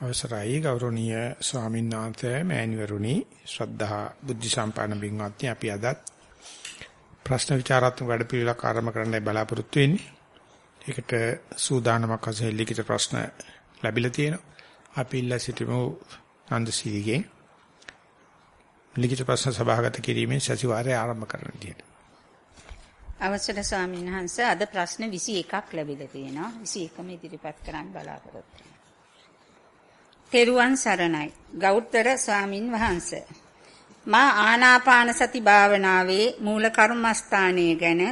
අවසරයි ගෞරවනීය ස්වාමීන් වහන්සේ මෑණිවරුනි ශ්‍රද්ධා බුද්ධ සම්පන්න බින්වත්නි අපි අදත් ප්‍රශ්න විචාරාත්මක වැඩපිළිවෙලක් ආරම්භ කරන්නයි බලාපොරොත්තු වෙන්නේ. ඒකට සූදානමක් වශයෙන් ලිඛිත ප්‍රශ්න ලැබිලා තියෙනවා. අපි ඉල්ලා සිටිමු නන්දසීගේ ලිඛිත ප්‍රශ්න සභාගත කිරීමෙන් සතිವಾರය ආරම්භ කරන විදියට. අවසර ස්වාමීන් වහන්සේ අද ප්‍රශ්න 21ක් ලැබිලා තියෙනවා. 21ම ඉදිරිපත් කරන්න බලාපොරොත්තු තෙරුවන් සරණයි. ගෞතර ස්වාමින් වහන්සේ. මා ආනාපාන සති භාවනාවේ මූල කර්මස්ථානයේ ගැන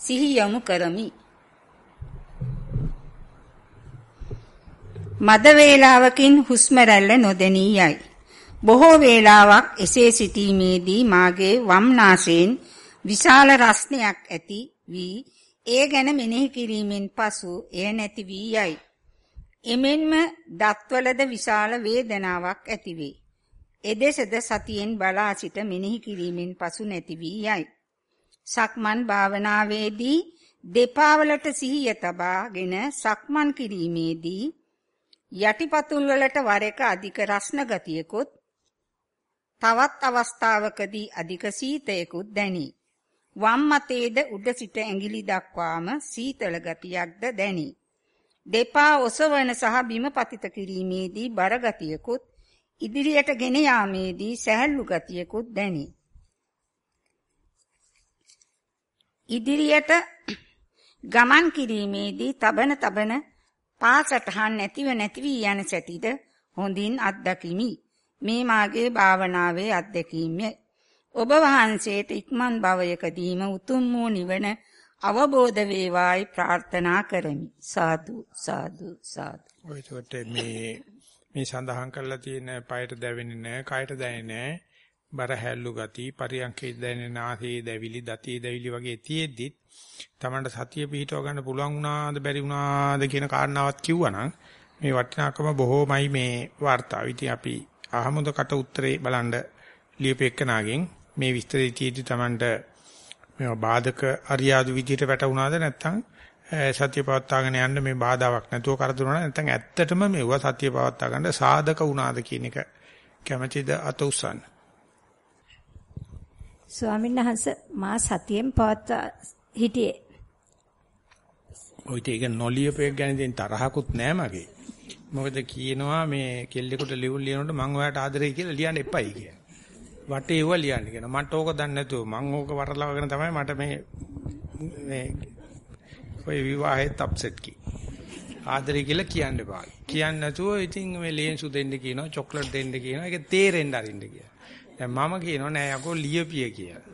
සිහි යොමු කරමි. මද වේලාවකින් හුස්ම රැල්ල නොදෙනී යයි. බොහෝ වේලාවක් එසේ සිටීමේදී මාගේ වම් නාසයෙන් විශාල රස්නයක් ඇති වී ඒ ගැන මෙනෙහි කිරීමෙන් පසු එය නැති වී යයි. එමෙන්ම දත්වලද විශාල වේදනාවක් ඇතිවේ. එදෙසද සතියෙන් බලා සිට මෙනෙහි කිරීමෙන් පසු නැති වී යයි. සක්මන් භාවනාවේදී දෙපා වලට සිහිය තබාගෙන සක්මන් කිරීමේදී යටිපතුල් වලට වර එක අධික රස්න ගතියකුත් තවත් අවස්ථාවකදී අධික සීතයකුත් දැනේ. වම් මතේද උඩ සිට ඇඟිලි දක්වාම සීතල ගතියක්ද දැනේ. දෙපා ඔසවන සහ බිම පතිත කිරීමේදී බර ගතියකුත් ඉදිරියට ගෙන යාමේදී සැහැල්ලු ගතියකුත් දැනේ. ඉදිරියට ගමන් කිරීමේදී තබන තබන පාසටහන් නැතිව නැති වී යන සැටිද හොඳින් අත්දකිමි. මේ මාගේ භාවනාවේ අත්දැකීමයි. ඔබ වහන්සේට ඉක්මන් භවයකදීම උතුම් වූ නිවන අවබෝධ වේවායි ප්‍රාර්ථනා කරමි. සාදු සාදු සාදු. ඔය ඒකට මේ මේ සඳහන් කරලා තියෙන পায়ට දැවෙන්නේ නැහැ, කයට දැනෙන්නේ නැහැ. බර හැල්ලු ගති, පරියන්කේ දැනෙන ආසේ දැවිලි, දතිය දැවිලි වගේ තියෙද්දිත් Tamanට සතිය පිහිටව ගන්න පුළුවන් වුණාද බැරි වුණාද කියන කාරණාවත් කිව්වනම් මේ වටිනාකම බොහෝමයි මේ වார்த்தාව. ඉතින් අපි අහමුදකට උත්තරේ බලන්න ලියපෙකනාගෙන් මේ විස්තරය තියෙද්දි Tamanට මේවා බාධක අරියාදු විදියට වැටුණාද නැත්නම් සත්‍ය පවත්වාගෙන යන්න මේ බාධාවක් නැතුව කරදුනා නැත්නම් ඇත්තටම මේවා සත්‍ය පවත්වා ගන්න සාධක වුණාද කියන එක කැමැතිද අත උස්සන්න. ස්වාමීන් වහන්සේ මා සතියෙන් පවත්වා හිටියේ. ඔය ඒක නොලියපෙක් ගැන දෙන් තරහකුත් නෑ මගේ. මොකද කියනවා මේ කෙල්ලෙකුට ලියුම් ලියනකොට මම ඔයාලට ආදරේ කියලා ලියන්න එපයි කියලා. වටේ ඒව ලියන්න කියන. මට ඕක දන්නේ නැතුව මම ඕක වරලවගෙන තමයි මට මේ මේ ඔය විවාහෙත් අප්සෙට් කි. ආදරේ කියලා කියන්න බෑ කියන්නේ නැතුව ඉතින් මේ ලේන්සු දෙන්න කියනවා චොක්ලට් දෙන්න කියනවා. ඒක තේරෙන්න අරින්න කියලා. දැන් මම කියනවා නෑ යකෝ ලියපිය කියලා.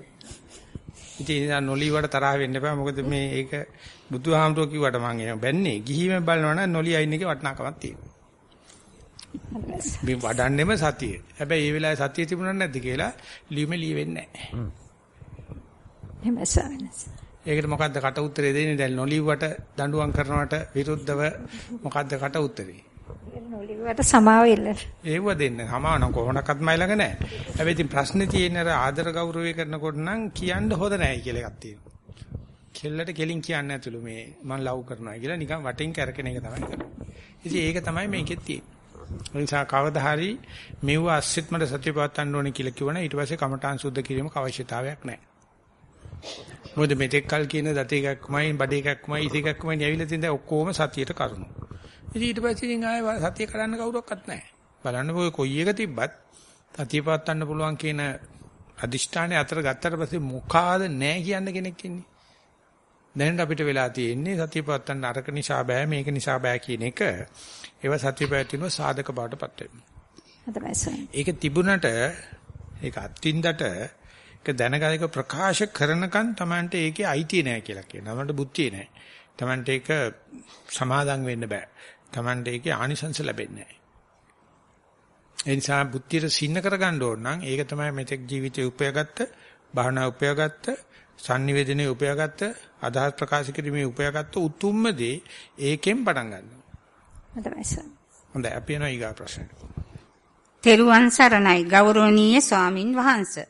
ඉතින් ඉතින් නොලිවට තරහ වෙන්න එපා. මොකද මේ ඒක බුදුහාමුදුරුවෝ කිව්වට මම එහෙම බැන්නේ. ගිහිම බලනවා නම් නොලිය අයින් එකේ වටිනාකමක් තියෙනවා. මේ වඩන්නෙම සතිය. හැබැයි මේ වෙලාවේ සතිය තිබුණා නැද්ද කියලා ලියුමේ ලියවෙන්නේ නැහැ. එහෙමයි ස්වාමීනි. ඒකට මොකද්ද කට උත්තරේ දෙන්නේ දැන් නොලිව්වට දඬුවම් කරනවට විරුද්ධව මොකද්ද කට උත්තරේ? නොලිව්වට සමාව ඉල්ල. ඒව දෙන්න සමාව නම් කොහොමනක්වත් මයි ළඟ නැහැ. හැබැයි ඉතින් ප්‍රශ්නේ තියෙන අර ආදර ගෞරවය කරනකොට නම් කියන්න හොඳ නැහැ කියලා එකක් තියෙනවා. කෙල්ලට කෙලින් කියන්නේ නැතුළු මේ මම ලව් කරනවා කියලා නිකන් වටින් කැරකෙන එක තමයි කරන්නේ. ඉතින් ඒක තමයි මේකෙත් තියෙන්නේ. ඒ නිසා කවදා හරි මෙව අස්සෙත් මට සතිය පවත්වන්න ඕනේ කියලා කිව්වනම් ඊට පස්සේ කමඨාන් සුද්ධ කිරීමක අවශ්‍යතාවයක් නැහැ. මොකද මෙතෙක් කල් කියන දත එකක්මයි බඩ එකක්මයි ඉති එකක්මයි ඇවිල්ලා තියෙන ඔක්කොම සතියට කරුණු. ඉතින් ඊට පස්සේ ඉතින් ආයෙ සතිය කරන්න කවුරක්වත් නැහැ. බලන්න ඔය කොයි එක තිබ්බත් සතිය පවත්වන්න පුළුවන් කියන අදිෂ්ඨානය අතර ගත්තට පස්සේ මොකාද නැහැ කියන්න කෙනෙක් ඉන්නේ. දැනට අපිට වෙලා තියෙන්නේ සතිය පවත්වන්න අරක නිසා බෑ මේක නිසා බෑ කියන එක ඒව සත්‍ය පැවැත්වෙන සාධක බවටපත් වෙනවා. ඒක තිබුණට ඒක අත්විඳට ඒක දැනගලක ප්‍රකාශ කරනකන් Tamante ඒකේ අයිතිය නැහැ කියලා කියනවා. Tamante බුද්ධිය නැහැ. Tamante ඒක සමාදම් වෙන්න බෑ. Tamante ඒකේ ආනිසංස ලැබෙන්නේ නැහැ. ඒ නිසා බුද්ධියට සින්න කරගන්න ඕන නම් ඒක තමයි මෙතෙක් ජීවිතේ උපයාගත්ත, භාවනා උපයාගත්ත, sannivedanaye උපයාගත්ත, අදහස් ප්‍රකාශ කිරීමේ උපයාගත්ත උතුම්ම දේ ඒකෙන් පටන් ගන්නවා. හොඳයි සර්. හොඳයි අපි යනවා ඊගා ප්‍රශ්නට. තෙරුවන් සරණයි ගෞරවනීය ස්වාමින් වහන්සේ.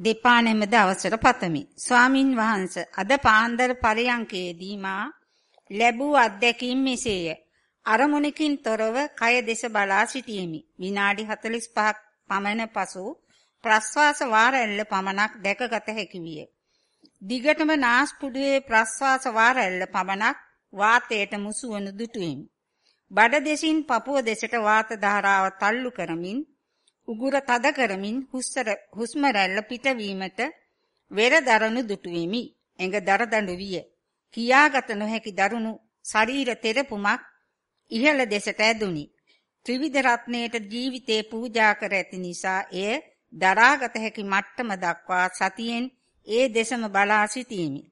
දෙපා නැමද අවසර පතමි. ස්වාමින් වහන්සේ අද පාන්දර පරයන්කේදී මා ලැබූ අත්දැකීම් මෙසේය. අරමුණකින් තොරව කය දෙස බලා සිටියෙමි. විනාඩි 45ක් පමණ පසු ප්‍රස්වාස වාරැල්ල පමණක් දැකගත හැකි විය. දිගටම නාස්පුඩුවේ ප්‍රස්වාස වාරැල්ල පමණක් වාතයට මුසුවනු දුටුවෙමි. බඩ දෙසින් පපුව දෙසට වාත ධාරාව තල්ලු කරමින් උගුර තද කරමින් හුස්ම රැල්ල පිටවීමට වෙර දරනු දුටුවෙමි. එඟ දරදඬු විය. කියාගත නොහැකි දරුණු ශරීර තෙරපුමක් ඉහළ දෙසට ඇදුනි. ත්‍රිවිධ රත්නයේට ජීවිතේ පූජා කර ඇති නිසා එය දරාගත හැකි මට්ටම දක්වා සතියෙන් ඒ දෙසම බලා සිටීමි.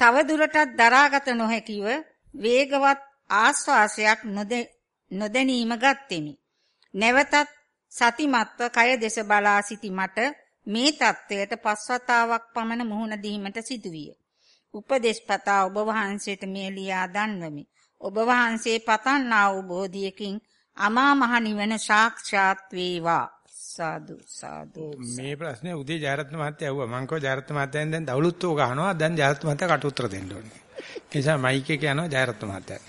තව දුරටත් දරාගත නොහැකිව වේගවත් ආස්වාසයක් නොදැනීම ගත්තෙමි. නැවතත් සතිමත්ව කය දෙස බලා සිටි මට මේ தත්වයට පස්වතාවක් පමණ මුහුණ දීමට සිදුවිය. උපදේශපතා ඔබ වහන්සේට මේ ලියා දන්වමි. ඔබ වහන්සේ පතන්නා වූ බෝධියකින් අමා මහ නිවන සාක්ෂාත් වේවා. සාදු සාදු මේ ප්‍රශ්නේ උදේ ජයරත්න මහත්තයා ඇහුවා. මං කව ජයරත්න මහත්තයන් දැන් දවලුත්තෝ ගහනවා දැන් ජයරත්න මහත්තයා කට උත්තර දෙන්න ඕනේ. ඒ නිසා මයික් එක යනවා ජයරත්න මහත්තයා.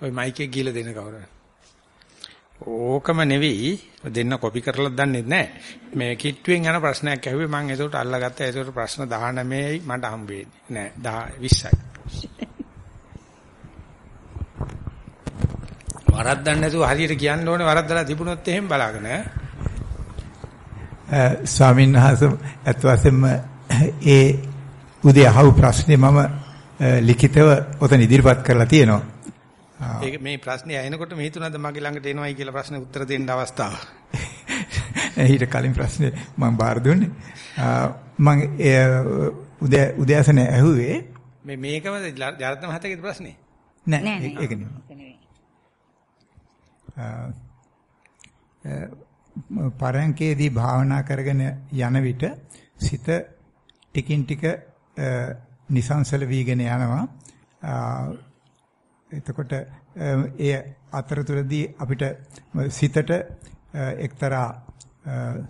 ඔය මයික් එක ගිහලා දෙන්න කවුරුද ඕකම නෙවෙයි. දෙන්න කොපි කරලා දන්නේ නැහැ. මේ කිට්ටුවෙන් යන ප්‍රශ්නයක් ඇහුවේ මම ඒකට අල්ලගත්තා. ඒකට ප්‍රශ්න 19යි මට හම්බ වෙන්නේ නෑ 20යි වරද්දන්න නැතුව හරියට කියන්න ඕනේ වරද්දලා තිබුණොත් එහෙම බලාගෙන ස්වාමීන් වහන්සේ අත් වශයෙන්ම ඒ උදේ අහපු ප්‍රශ්නේ මම ලිඛිතව ඔතන ඉදිරිපත් කරලා තියෙනවා. ඒක මේ ප්‍රශ්නේ ඇහෙනකොට මේ තුනද මගේ ළඟට එනවයි කියලා ප්‍රශ්නේ උත්තර දෙන්න අවස්ථාව. ඊට කලින් ප්‍රශ්නේ මම බාර දුන්නේ. මම උදේ උදෑසන ඇහුවේ මේ මේකම ජරත්න මහත්තයාගේ ප්‍රශ්නේ. නෑ ඒක නෙමෙයි. පරයන්කේදී භාවනා කරගෙන යන විට සිත ටිකින් ටික නිසංසල වීගෙන යනවා. එතකොට ඒ අතරතුරදී අපිට සිතට එක්තරා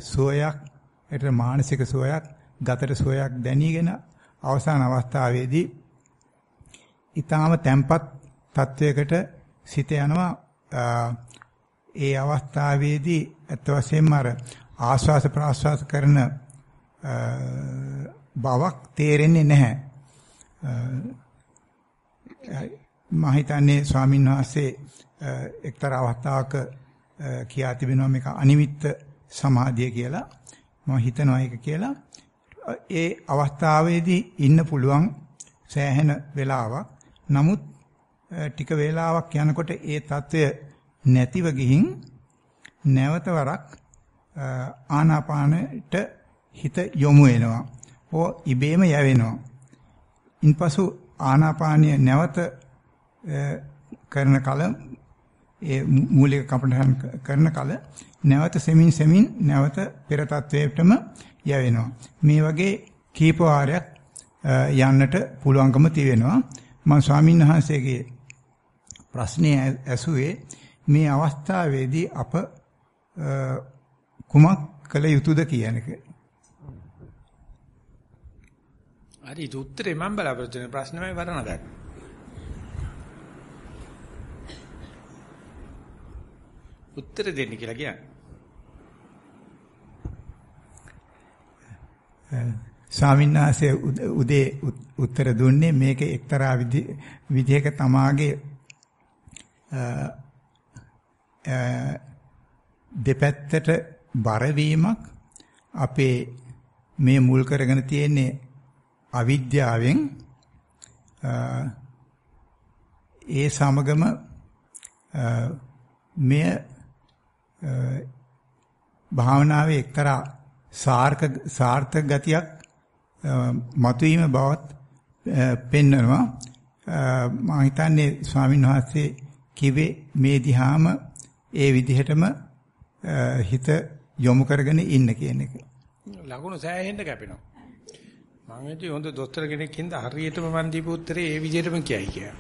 සුවයක් ඒතර මානසික සුවයක් ගතට සුවයක් දැනීගෙන අවසාන අවස්ථාවේදී ඊටාම තැම්පත් තත්වයකට සිත යනවා ඒ අවස්ථාවේදී ඇත්ත වශයෙන්ම අර ආස්වාස ප්‍රාස්වාස කරන බවක් තේරෙන්නේ නැහැ. මම හිතන්නේ ස්වාමීන් වහන්සේ එක්තරා අවස්ථාවක කියා තිබෙනවා මේක අනිමිත්ත සමාධිය කියලා. මම හිතනවා ඒක කියලා. ඒ අවස්ථාවේදී ඉන්න පුළුවන් සෑහෙන වෙලාවක්. නමුත් ටික වේලාවක් යනකොට ඒ తත්වය නැතිව ගිහින් නැවත වරක් ආනාපානට හිත යොමු වෙනවා. ඕ ඉබේම යවෙනවා. ඉන්පසු ආනාපානිය නැවත කරන කල ඒ මූලික කපටහන් කරන කල නැවත සෙමින් සෙමින් නැවත පෙර තත්වයටම යවෙනවා. මේ වගේ කීප වාරයක් යන්නට පුළුවන්කම තියෙනවා. මම ස්වාමීන් වහන්සේගේ ප්‍රශ්නේ ඇසුවේ මේ අවස්ථාවේදී අප කුමක් කළ යුතුද කියන එක. හරි ඒක උත්තරේ මම බලාපොරොත්තු වෙන ප්‍රශ්නෙමයි වරණ ගන්න. උත්තර දෙන්න කියලා කියන්නේ. ස්වාමීන් වහන්සේ උදේ උත්තර දුන්නේ මේක එක්තරා විදිහක තමාගේ දෙපැත්තට බර වීමක් අපේ මේ මුල් කරගෙන තියෙන්නේ අවිද්‍යාවෙන්. ඒ සමගම මෙය භාවනාවේ එක්තරා සාර්ථක සාර්ථක ගතියක් මතුවීම බවත් පෙන්වනවා. මම හිතන්නේ ස්වාමීන් වහන්සේ කිව්වේ මේ දිහාම ඒ විදිහටම හිත යොමු කරගෙන ඉන්න කියන එක. ලකුණු සෑහෙන්න කැපෙනවා. මම හිතුවේ හොඳ දොස්තර කෙනෙක් හින්දා හරියටම මන් දීපු උත්තරේ ඒ විදිහටම කියයි කියලා.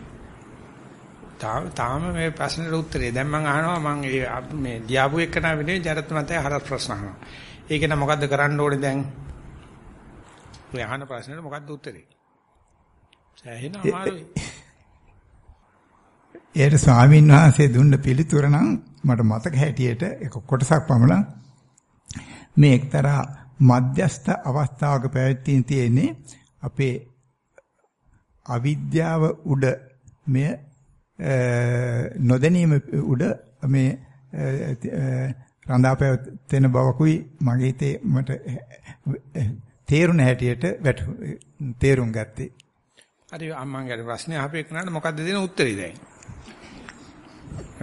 තාම තාම මේ ප්‍රශ්නෙට උත්තරේ දැන් මම අහනවා මම මේ දියාපු එක්කන වෙනේ ජරත් මතය හරස් ප්‍රශ්න අහනවා. ඒක නම් මොකද්ද කරන්න ඕනේ දැන්? ඔය අහන ප්‍රශ්නෙට මොකද්ද උත්තරේ? සෑහෙන අමාරුයි. ඒට ස්වාමීන් වහන්සේ දුන්න පිළිතුර නම් මට මතක හැටියට එක කොටසක් පමණ මේ එක්තරා මධ්‍යස්ථ අවස්ථාවක පැවැත්වීම තියෙන්නේ අපේ අවිද්‍යාව උඩ මේ නොදැනීම උඩ මේ රඳා පැවැත්වෙන බවකුයි මගේ හිතේ මට තේරුණ හැටියට තේරුම් ගත්තේ. හරි අම්මන්ගේ ප්‍රශ්නේ අහපේ කනට මොකද්ද දෙන උත්තරේ දැන්?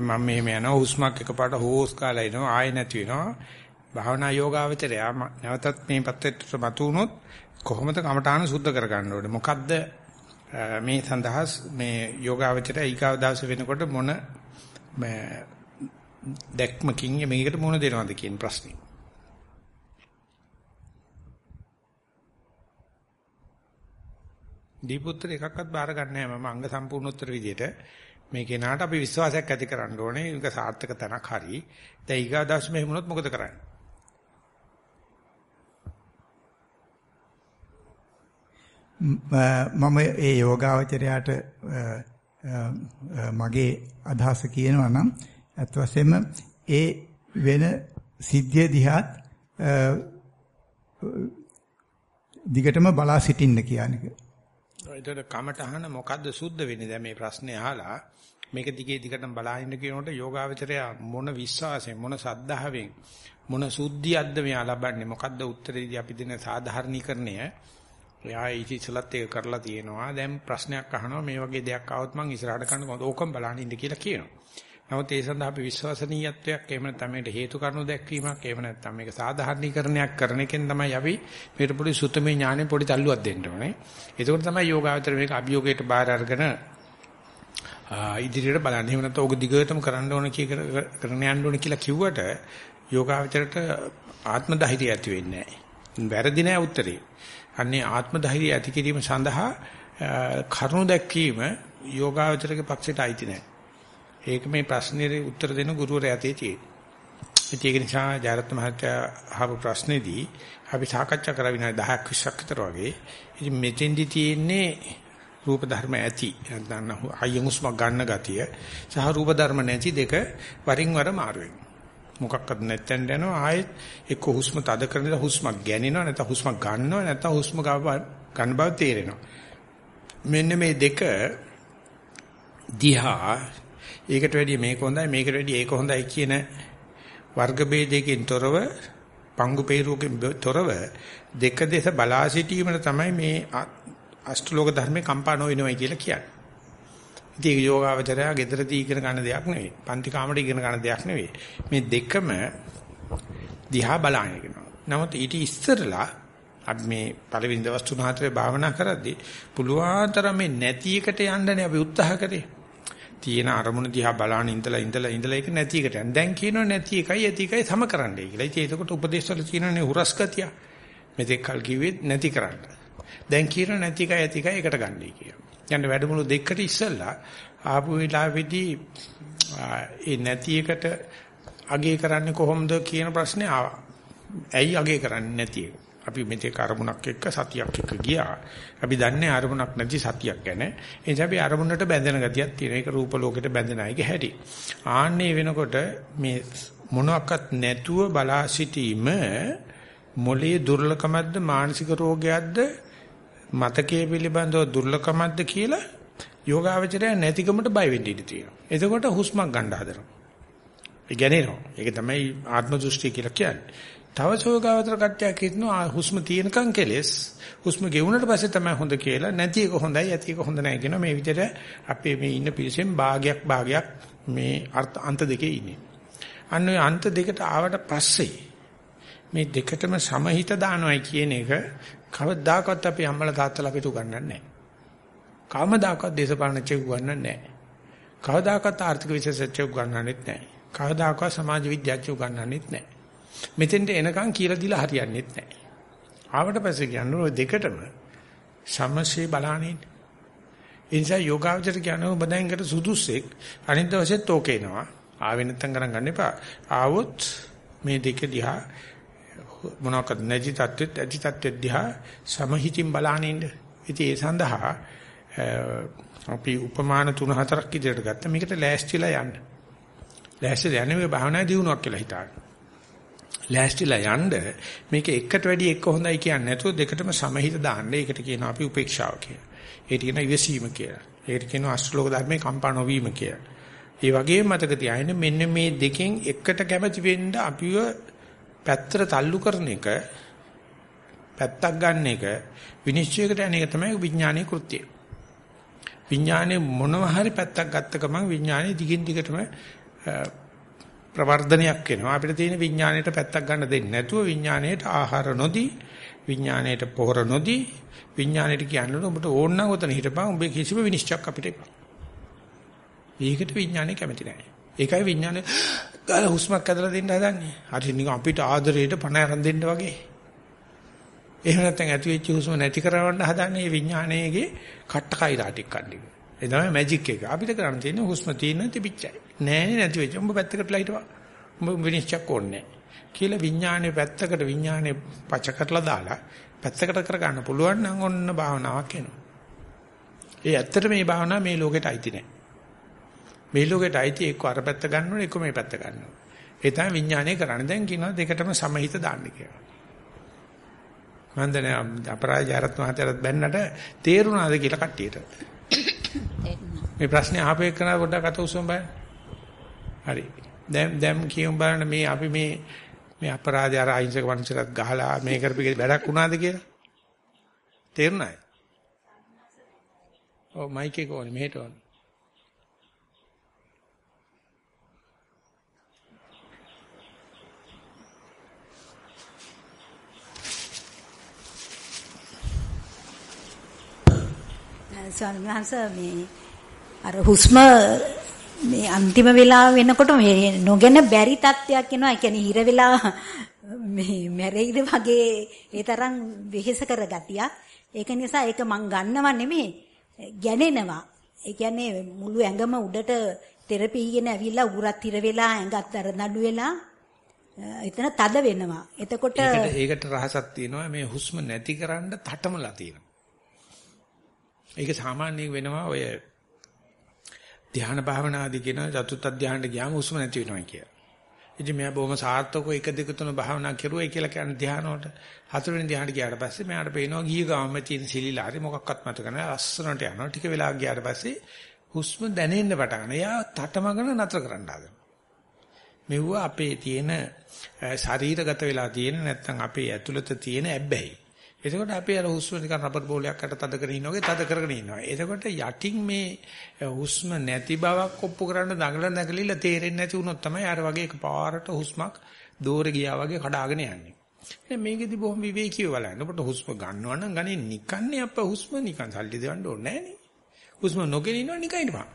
මම මෙහෙම යනවා හුස්මක් එකපාරට හෝස් කාලා එනවා ආයෙ නැති වෙනවා. භාවනා යෝගාවචරය නැවතත් මේ පැත්තට මතු වුණොත් කොහොමද කමඨාන සුද්ධ කරගන්න ඕනේ? මොකද්ද මේ සඳහා මේ යෝගාවචරය ඊගාව දවස වෙනකොට මොන දැක්මකින් මේකට මොන දෙනවද කියන ප්‍රශ්නේ. දීපුත්‍ර එකක්වත් බාර ගන්න නැහැ මම අංග සම්පූර්ණ උත්තර විදියට මේ කෙනාට අපි විශ්වාසයක් ඇති කරන්න ඕනේ. ඒක සාර්ථක තැනක් හරි. දැන් ඊගා දවස් මෙහෙම වුණොත් මොකද කරන්නේ? මම ඒ යෝගාවචරයට මගේ අදහස කියනවා නම් අත් වශයෙන්ම ඒ වෙන සිද්ධිය දිහාත් දිගටම බලා සිටින්න කියන්නේ. ඒතර කමටහන මොකද්ද සුද්ධ වෙන්නේ? දැන් මේ ප්‍රශ්නේ අහලා මේක දිගේ දිගටම බලාගෙන කියනකොට යෝගාවචරය මොන විශ්වාසයෙන් මොන සද්ධාවෙන් මොන සුද්ධියක්ද මෙයා ලබන්නේ? මොකද්ද උත්තරේදී අපි දෙන සාධාරණීකරණය? එයා ඉතිසලත් ඒක කරලා තියෙනවා. දැන් ප්‍රශ්නයක් අහනවා මේ වගේ දෙයක් ආවොත් මං ඉස්සරහට කන්න කොහොමද? ඕකම බලන්න ඉන්න කියලා කියනවා. නමුත් ඒ සඳහා අපි විශ්වසනීයත්වයක් එහෙම නැත්නම් මේකට හේතු කාරණු දැක්වීමක් එහෙම නැත්නම් මේක සාධාරණීකරණයක් කරන එකෙන් තමයි අපි මේකට පොඩි සුතමේ ඥානෙ පොඩි තල්ලුවක් දෙන්න ඕනේ. ඒකෝට තමයි යෝගාවචර මේක අභියෝගයට බාර අරගෙන ඉදිරියට බලන්න. එහෙම නැත්නම් ඕක දිගටම කරන්න ඕන කිය කරන යන්න ඕන කියලා කිව්වට යෝගාවචරයට ආත්ම ධෛර්යය ඇති වෙන්නේ නැහැ. වැරදි නෑ උත්තරේ. අන්නේ ආත්ම ධෛර්යය ඇති කිරීම සඳහා කරුණු දැක්වීම යෝගාවචරගේ පක්ෂයට අයිති නැහැ. ඒක මේ ප්‍රශ්නේ උත්තර දෙන ගුරුවරයා යතේ තියෙන්නේ. ඒක නිසා ජාරත් මහත්තයා අහපු ප්‍රශ්නේදී අපි සාකච්ඡා කරා විනාඩි 10ක් 20ක් විතර වගේ. ඉතින් මෙතෙන්දි තියෙන්නේ රූප ධර්ම ඇති නැත්නම් අයිය හුස්ම ගන්න ගතිය සහ රූප ධර්ම නැති දෙක වරින් වර මාරු වෙනවා. මොකක්වත් නැත්නම් යනවා ආයෙත් එක්ක හුස්ම තද කරනද හුස්මක් ගැනෙනවා නැත්නම් හුස්මක් ගන්නවා නැත්නම් හුස්ම ගන්න බව තේරෙනවා. මෙන්න මේ දෙක දිහා ඒකට වැඩිය මේක හොඳයි මේකට වැඩිය ඒක හොඳයි කියන වර්ග ભેදයකින් තොරව පංගු peerුවකින් තොරව දෙක දෙස බලා සිටීමන තමයි මේ අෂ්ටලෝක ධර්මේ කම්පා නොවෙනවයි කියලා කියන්නේ. ඉතින් ඒක යෝගාවචරය ගෙදරදී ඉගෙන ගන්න දෙයක් නෙවෙයි. පන්ති කාමරේ ඉගෙන ගන්න දෙයක් නෙවෙයි. මේ දෙකම දිහා බලන්න කියනවා. නමුත් ඊට ඉස්සරලා අපි මේ පළවෙනි දවස් තුන හතරේ භාවනා කරද්දී පුළුවන් තරම් මේ නැති එකට යන්නනේ අපි උත්සාහ කරේ. තියෙන අරමුණ දිහා බලන ඉඳලා ඉඳලා ඉඳලා ඒක නැති එකට යන. දැන් කියනවා නැති එකයි ඇති එකයි සම කරන්නයි කියලා. ඉතින් ඒකට උපදේශවල කියනනේ හුරස් ගතිය. මෙතෙක් කල් කිව්වෙත් නැති කරන්න. දැන් කියනවා නැති එකයි ඇති එකයි එකට ගන්නයි කියලා. යන්න වැඩමුළු දෙකට ඉස්සෙල්ලා ආපු වෙලාවේදී ඒ නැති එකට අගේ කරන්නේ කොහොමද කියන ප්‍රශ්නේ ආවා. ඇයි අගේ කරන්නේ නැති එක? අපි මෙතේ අරමුණක් එක්ක සතියක් එක්ක ගියා. අපි දන්නේ අරමුණක් නැති සතියක් ගැන. ඒ නිසා අපි අරමුණට බැඳෙන ගතියක් තියෙන. ඒක රූප ලෝකෙට බැඳෙන අයගේ හැටි. ආන්නේ වෙනකොට මේ මොනවත් නැතුව බලා සිටීම මොලේ දුර්ලකමක්ද මානසික රෝගයක්ද මතකයේ පිළිබඳව දුර්ලකමක්ද කියලා යෝගාවචරය නැතිකමට බය වෙන්න ඉඩ තියෙනවා. එතකොට හුස්මක් ගන්න හදනවා. ඒ ගැනේනවා. ඒක තමයි ආත්ම දෘෂ්ටි කියලා කියන්නේ. තව සෝගාවතර කට්ටියක් හිටනවා හුස්ම තියෙනකන් කෙලස් හුස්ම ගෙවුනට පස්සේ තමයි හොඳ කියලා නැති එක හොඳයි ඇති එක හොඳ නැහැ කියන මේ විදිහට අපේ මේ ඉන්න පිරිසෙන් භාගයක් භාගයක් මේ අර්ථ අන්ත දෙකේ ඉන්නේ. අන්න ඔය අන්ත දෙකට ආවට පස්සේ මේ දෙකටම සමහිත දානවයි කියන එක කවදාකවත් අපි අම්මලා තාත්තලා අපිට උගන්වන්නේ නැහැ. කවමදාකවත් දේශපාලන චෙක් උගන්වන්නේ නැහැ. කවදාකවත් ආර්ථික විශේෂඥ උගන්වන්නෙත් නැහැ. කවදාකවත් සමාජ විද්‍යාඥ උගන්වන්නෙත් නැහැ. මෙතෙන්ට එනකන් කියලා දීලා හරියන්නේ නැහැ. ආවට පස්සේ කියන්නේ ওই දෙකටම සමසේ බලහනින්. ඒ නිසා යෝගාවචර කියන්නේ ඔබ දැන්කට සුදුස්සෙක් අනිත් දවසෙත් ඕකේනවා. ආවෙ නැත්තම් ගණන් ගන්න එපා. ආවොත් මේ දෙක දිහා මොනවාක්ද නැති තත්ත්වෙත් ඇති තත්ත්වෙත් දිහා සමහිතින් බලහනින්න. ඉතින් ඒ සඳහා අපි උපමාන තුන හතරක් ඉදිරියට ගත්තා. මේකට ලෑස්තිලා යන්න. ලෑස්තිලා යන්නේ මේ භාවනා දියුණුවක් කියලා හිතාගන්න. ලෑස්තිලා යන්න මේක එකට වැඩි එක හොඳයි කියන්නේ නැතුව දෙකටම සමහිත දාන්න. ඒකට කියනවා අපි උපේක්ෂාව කියලා. ඒකට කියනවා ඉවසීම කියලා. ඒකට කියනවා අෂ්ටලෝක ධර්මයේ කම්පා නොවීම කියලා. ඒ වගේම මතක තියාගන්න මෙන්න මේ දෙකෙන් එකට කැමති වෙන්න අපිව පැත්තට තල්ලු කරන එක පැත්තක් ගන්න එක විනිශ්චයකට යන එක තමයි විඥානීය කෘත්‍යය. විඥානේ මොනවා හරි පැත්තක් ගත්ත ගමන් විඥානේ දිගින් දිගටම ප්‍රවර්ධනයක් වෙනවා. අපිට තියෙන විඥාණයට පැත්තක් ගන්න දෙන්නේ නැතුව විඥාණයට ආහාර නොදී විඥාණයට පොහොර නොදී විඥාණයට කියන්නේ ඔබට ඕන නම් උතන හිටපන් උඹේ කිසිම විනිශ්චයක් අපිට එපා. ඒකට විඥානේ කැමති නැහැ. ඒකයි විඥානේ ගාල හුස්මක් ඇදලා දෙන්න හදන්නේ. හරි නිකන් අපිට ආදරයට පණ අරන් දෙන්න වගේ. එහෙම නැත්නම් ඇති වෙච්ච හුස්ම නැති කරවන්න හදන්නේ මේ විඥානයේගේ කට්ටකයිලා ටික කන්නේ. ඒ තමයි මැජික් එක. අපිට කරන්න තියෙන්නේ හුස්ම තියෙන තිබිච්චයි. නෑනේ නැති වෙච්ච. උඹ පැත්තකට ලයිටවා. උඹ විනිශ්චයක් ඕනේ කියලා විඥානේ පැත්තකට විඥානේ පච කරලා දාලා පැත්තකට කරගන්න පුළුවන් නම් ඔන්න භාවනාවක් එනවා. ඒ ඇත්තට මේ භාවනාව මේ ලෝකෙට අයිති නෑ. මේ ලෝකෙට අයිති එක්ක අර පැත්ත ගන්න ඕනේ එක්ක මේ පැත්ත ගන්න ඕනේ. ඒ තමයි විඥානය කරන්නේ. දැන් කියනවා දෙකටම සමහිත දාන්න කියලා. මන්දනේ අපරාජාරත් මහත්තයාට බැන්නට තේරුණාද කියලා කට්ටියට. මේ ප්‍රශ්නේ අහපේ කරන පොඩ්ඩක් අත උස්සන් බලන්න. හරි. දැන් දැන් කියමු බලන්න මේ අපි මේ මේ අපරාධය අර අහිංසක වංශලත් ගහලා මේ කරපු වැඩක් වුණාද කියලා. තේරුණාද? ඔව් මයික් එක ඕනේ මෙහෙට ඕනේ. ස්වාමීන් වහන්සේ මේ අර හුස්ම මේ අන්තිම වෙලාව වෙනකොට මේ නොගෙන බැරි තත්ත්වයක් එනවා. ඒ කියන්නේ හිර වෙලා මේ මැරෙයිද වගේ ඒ තරම් වෙහෙස කර ගතියක්. ඒක නිසා ඒක මං ගන්නව නෙමෙයි ගැනෙනවා. ඒ කියන්නේ මුළු ඇඟම උඩට තෙරපි ඉගෙන ඇවිල්ලා උගුරත් හිර වෙලා ඇඟත් අර නඩු වෙලා එතන තද වෙනවා. එතකොට ඒකට ඒකට රහසක් තියෙනවා මේ හුස්ම නැති කරන්න තටමලා තියෙනවා. ඒක සාමාන්‍යයෙන් වෙනවා ඔය ධ්‍යාන භාවනාදී කියන චතුත් ධ්‍යානට ගියාම හුස්ම නැති වෙනවා කියලා. ඉතින් මෙයා බොහොම සාර්ථකව 1 2 3 භාවනා කරුවයි කියලා කියන ධ්‍යාන වලට හතරවෙනි ධ්‍යානට ගියාට පස්සේ මෙයාට පේනවා ගිය ගාම තියෙන සිලිලාරි මොකක්වත් මතක නැහැ ලස්සනට යනවා. ටික වෙලා ගියාට පස්සේ හුස්ම දැනෙන්න පටන් ගන්නවා. එයා තටමගෙන නතර කරන්න හදනවා. මෙවුව අපේ තියෙන ශරීරගත වෙලා තියෙන නැත්නම් අපේ ඇතුළත තියෙන ඇබ්බැහි. එතකොට අපි අර හුස්ම නිකන් රබර් බෝලයක් අට තද කරගෙන ඉන්නවා වගේ තද කරගෙන ඉන්නවා. එතකොට යටින් මේ හුස්ම නැති බවක් ඔප්පු කරන්න දඟල නැගලිලා තේරෙන්නේ නැති වුණොත් තමයි අර වගේ එකපාරට හුස්මක් දෝරේ ගියා වගේ කඩාගෙන යන්නේ. දැන් මේකෙදි බොහොම විවේකීව බලන්න. ඔබට හුස්ම ගන්නවා නම් ගන්නේ නිකන්නේ අප හුස්ම නිකන් සල්ලි දෙවන්න ඕනේ නෑනේ. හුස්ම නොගෙන ඉන්නවා නිකන් ඉන්නවා.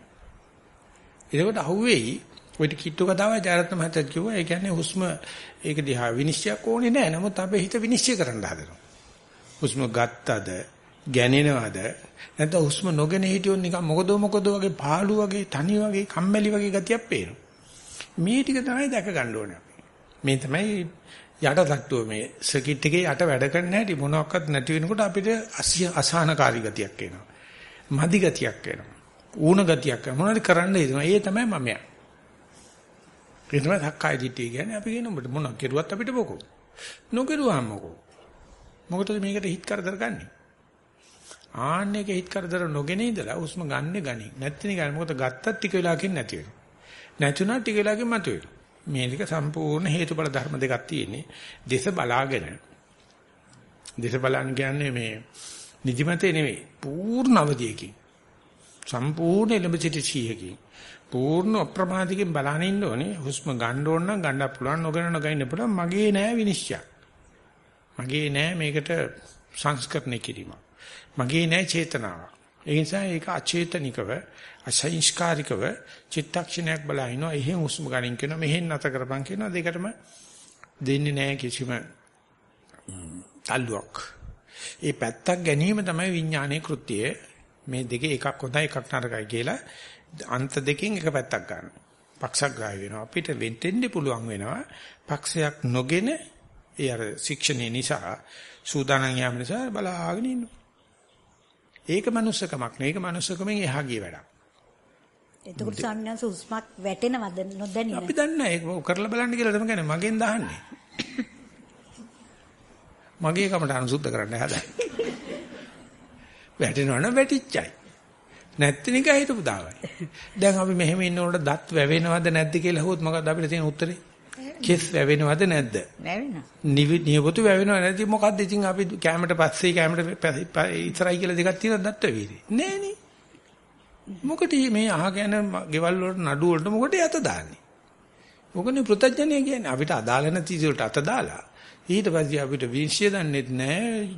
එතකොට අහුවේයි ඔය කිට්ටු කතාවයි ජයරත්න මහත්තයා කිව්වා ඒ කියන්නේ හුස්ම ඒක දිහා විනිශ්චයක් ඕනේ නෑ. නමුත් අපේ හිත විනිශ්චය කරන්න හදනවා. හුස්ම ගත්තද ගැනෙනවද? නැත්නම් හුස්ම නොගෙන හිටියොත් නිකන් මොකද මොකද වගේ පාළු වගේ තනි වගේ කම්මැලි වගේ ගතියක් පේනවා. මේ ටික තමයි දැක ගන්න ඕනේ මේ තමයි යට තට්ටුව මේ සර්කිට් එකේ යට වැඩ කරන්න හැටි මොනවත් නැති වෙනකොට අපිට අසහනකාරී ගතියක් එනවා. මදි ගතියක් එනවා. ඌණ ගතියක් මොනවද කරන්න හිතනවා ඒ තමයි මම යා ඒ තමයි සක්කාය දිට්ඨිය කියන්නේ. අපි කියන මොනවක් කෙරුවත් අපිට මොකෝ? නොකරුවාම මොකෝ? මොකටද මේකට හිත කරදර ගන්නෙ? ආන්නේක හිත කරදර නොගෙන ඉඳලා උස්ම ගන්නෙ ගනි. නැත්නම් ගන්න මොකද ගත්තත් ටික වෙලාවකින් නැති වෙනවා. නැතුණා ටික වෙලාවකින් මතුවෙනවා. මේ ටික සම්පූර්ණ හේතුඵල ධර්ම දෙකක් තියෙන්නේ. දේශ බලාගෙන. දේශ බලන්න කියන්නේ මේ නිදිමතේ නෙවෙයි. පූර්ණ අවධියකින්. සම්පූර්ණ එළඹ සිටි සීහකින්. පූර්ණ අප්‍රමාදිකෙන් බලන ඉන්න ඕනේ. හුස්ම ගන්න ඕන නම් ගන්න පුළුවන් නොගන්න නොගන්න පුළුවන්. මගේ නෑ විනිශ්චය. මගේ නෑ මේකට සංස්කරණය කිරීම. මගේ නෑ චේතනාව. ඒ නිසා ඒක අචේතනිකව අසංස්කාරිකව චිත්තක්ෂණයක් බලහිනවා. එහෙන් උස්ම ගණන් කරනවා. මෙහෙන් නැත කරපන් කියනවා. දෙකටම දෙන්නේ නෑ කිසිම තල්ලුවක්. ඒ පැත්තක් ගැනීම තමයි විඥානයේ කෘත්‍යය. මේ දෙකේ එකක් හොඳයි එකක් නරකයි කියලා අන්ත දෙකෙන් එක පැත්තක් ගන්න. පක්ෂග්‍රාහී වෙනවා. අපිට වෙන්ටෙන්න පුළුවන් වෙනවා. පක්ෂයක් නොගෙන ඒ අර ශික්ෂණය නිසා සූදානම් යාම නිසා බලාගෙන ඉන්නවා. ඒක manussකමක් නෙවෙයි. ඒක manussකමෙන් එහා ගිය වැඩක්. එතකොට ස්වාමීන් වහන්සේ හුස්මක් වැටෙනවද නොදැනින? අපි දන්නේ නැහැ. ඒක කරලා බලන්න කියලා තමයි කියන්නේ. මගෙන් දහන්නේ. මගේ කමට අනුසුද්ධ කරන්න හදයි. වැටෙනවනම් වැටිච්චයි. නැත්නම් නිකන් හිටපු දාවයි. දැන් අපි මෙහෙම ඉන්නකොට දත් වැවෙනවද නැද්ද කියලා අහුවොත් මොකක්ද අපිට තියෙන උත්තරේ? කෙස් වැවෙනවද නැද්ද? වැවෙනවා. නියපොතු වැවෙනව නැති මොකද්ද ඉතින් අපි කැමරට පස්සේ කැමරට ඉස්සරයි කියලා දෙකක් තියෙනවද දත් වැවීරි? නෑනේ. මොකටද මේ අහගෙන ගෙවල් වලට නඩු වලට මොකටද යත දාන්නේ? මොකනේ පෘතජ්ජනය කියන්නේ අපිට අදාළ නැති දේවල්ට අත දාලා ඊට පස්සේ අපිට විශ්ය දන්නෙත් නෑ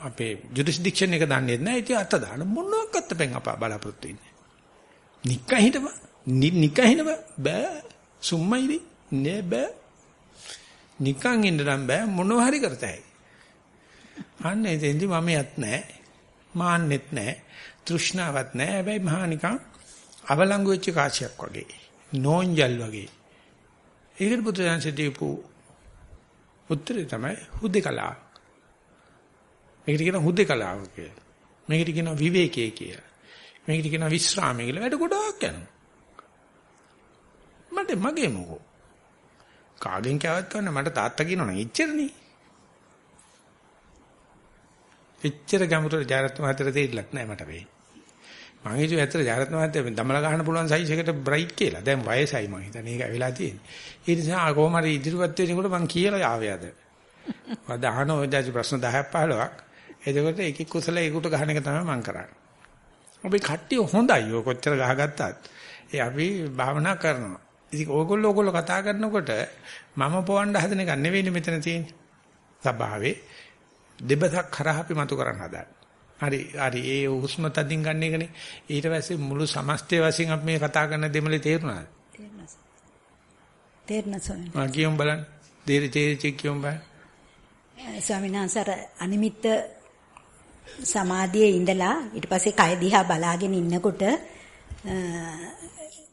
අපේ ජුරිස්ඩික්ෂන් එක දන්නෙත් නෑ ඉතින් අත දාන මොනවාක්වත් අපෙන් අප බලාපොරොත්තු වෙන්නේ. නික්ක හිටපන්. නික්ක හිටපන් බෑ. සුම්මයිද? නෑ බෑ. නිකන් ඉන්න නම් බෑ මොනවා හරි කරතයි. අන්න එතෙන්දි මම යත් නෑ. මාන්නෙත් නෑ. තෘෂ්ණාවක් නෑ. හැබැයි මහා නිකන් අවලංගු වෙච්ච කාසියක් වගේ. නෝන්ජල් වගේ. ඒකට පුදුරයන්සේ දීපු උත්තරේ තමයි හුදේකලාව. මේකට කියන හුදේකලාව කියලා. මේකට කියන විවේකයේ කියලා. මේකට කියන විශ්‍රාමය කියලා. වැඩ ගොඩාක් යනවා. මට මගේ මොකෝ. කාගෙන් කෑවත් කන්න මට තාත්තා කියනවනේ එච්චරනේ. එච්චර ගැඹුරු ජාරත් මහත්තයට තේරිලක් නෑ මට වෙයි. මං හිතුවේ ඇත්තට ජාරත් මහත්තයා දමලා ගන්න පුළුවන් සයිස් එකට බ්‍රයිට් කියලා. දැන් වයසයි මං හිතන්නේ ඒක වෙලා තියෙන්නේ. ඒ නිසා කොහොම හරි ඉදිරියට වෙනකොට මං කියලා ආවේ අද. වද අහන ඔය දැසි ප්‍රශ්න 10ක් 15ක්. එතකොට ඒකේ කුසල ඒකට ගහන එක තමයි මං කරන්නේ. අපි කට්ටිය හොඳයි ඔය කොච්චර ගහගත්තත්. ඒ අපි භාවනා කරනවා. ඉතින් ඕගොල්ලෝ ඕගොල්ලෝ කතා කරනකොට මම පොවන්න හදන එක නෙවෙයිනේ මෙතන තියෙන්නේ. සබාවේ දෙබසක් කරා අපි මතු කරන්න හදන්නේ. හරි හරි ඒ හුස්ම තදින් ගන්න එකනේ. ඊට පස්සේ මුළු සමස්තය වශයෙන් අපි මේ කතා කරන දෙමලේ තේරුණාද? තේරෙනවා. තේරෙනවා ස්වාමීන් ආ කියමු බලන්න. දේරි තේරිච්ච කියමු බලන්න. වහන්සේ. ස්වාමීන් වහන්සේ අර අනිමිත්ත සමාධියේ ඉඳලා ඊට පස්සේ කය දිහා බලාගෙන ඉන්නකොට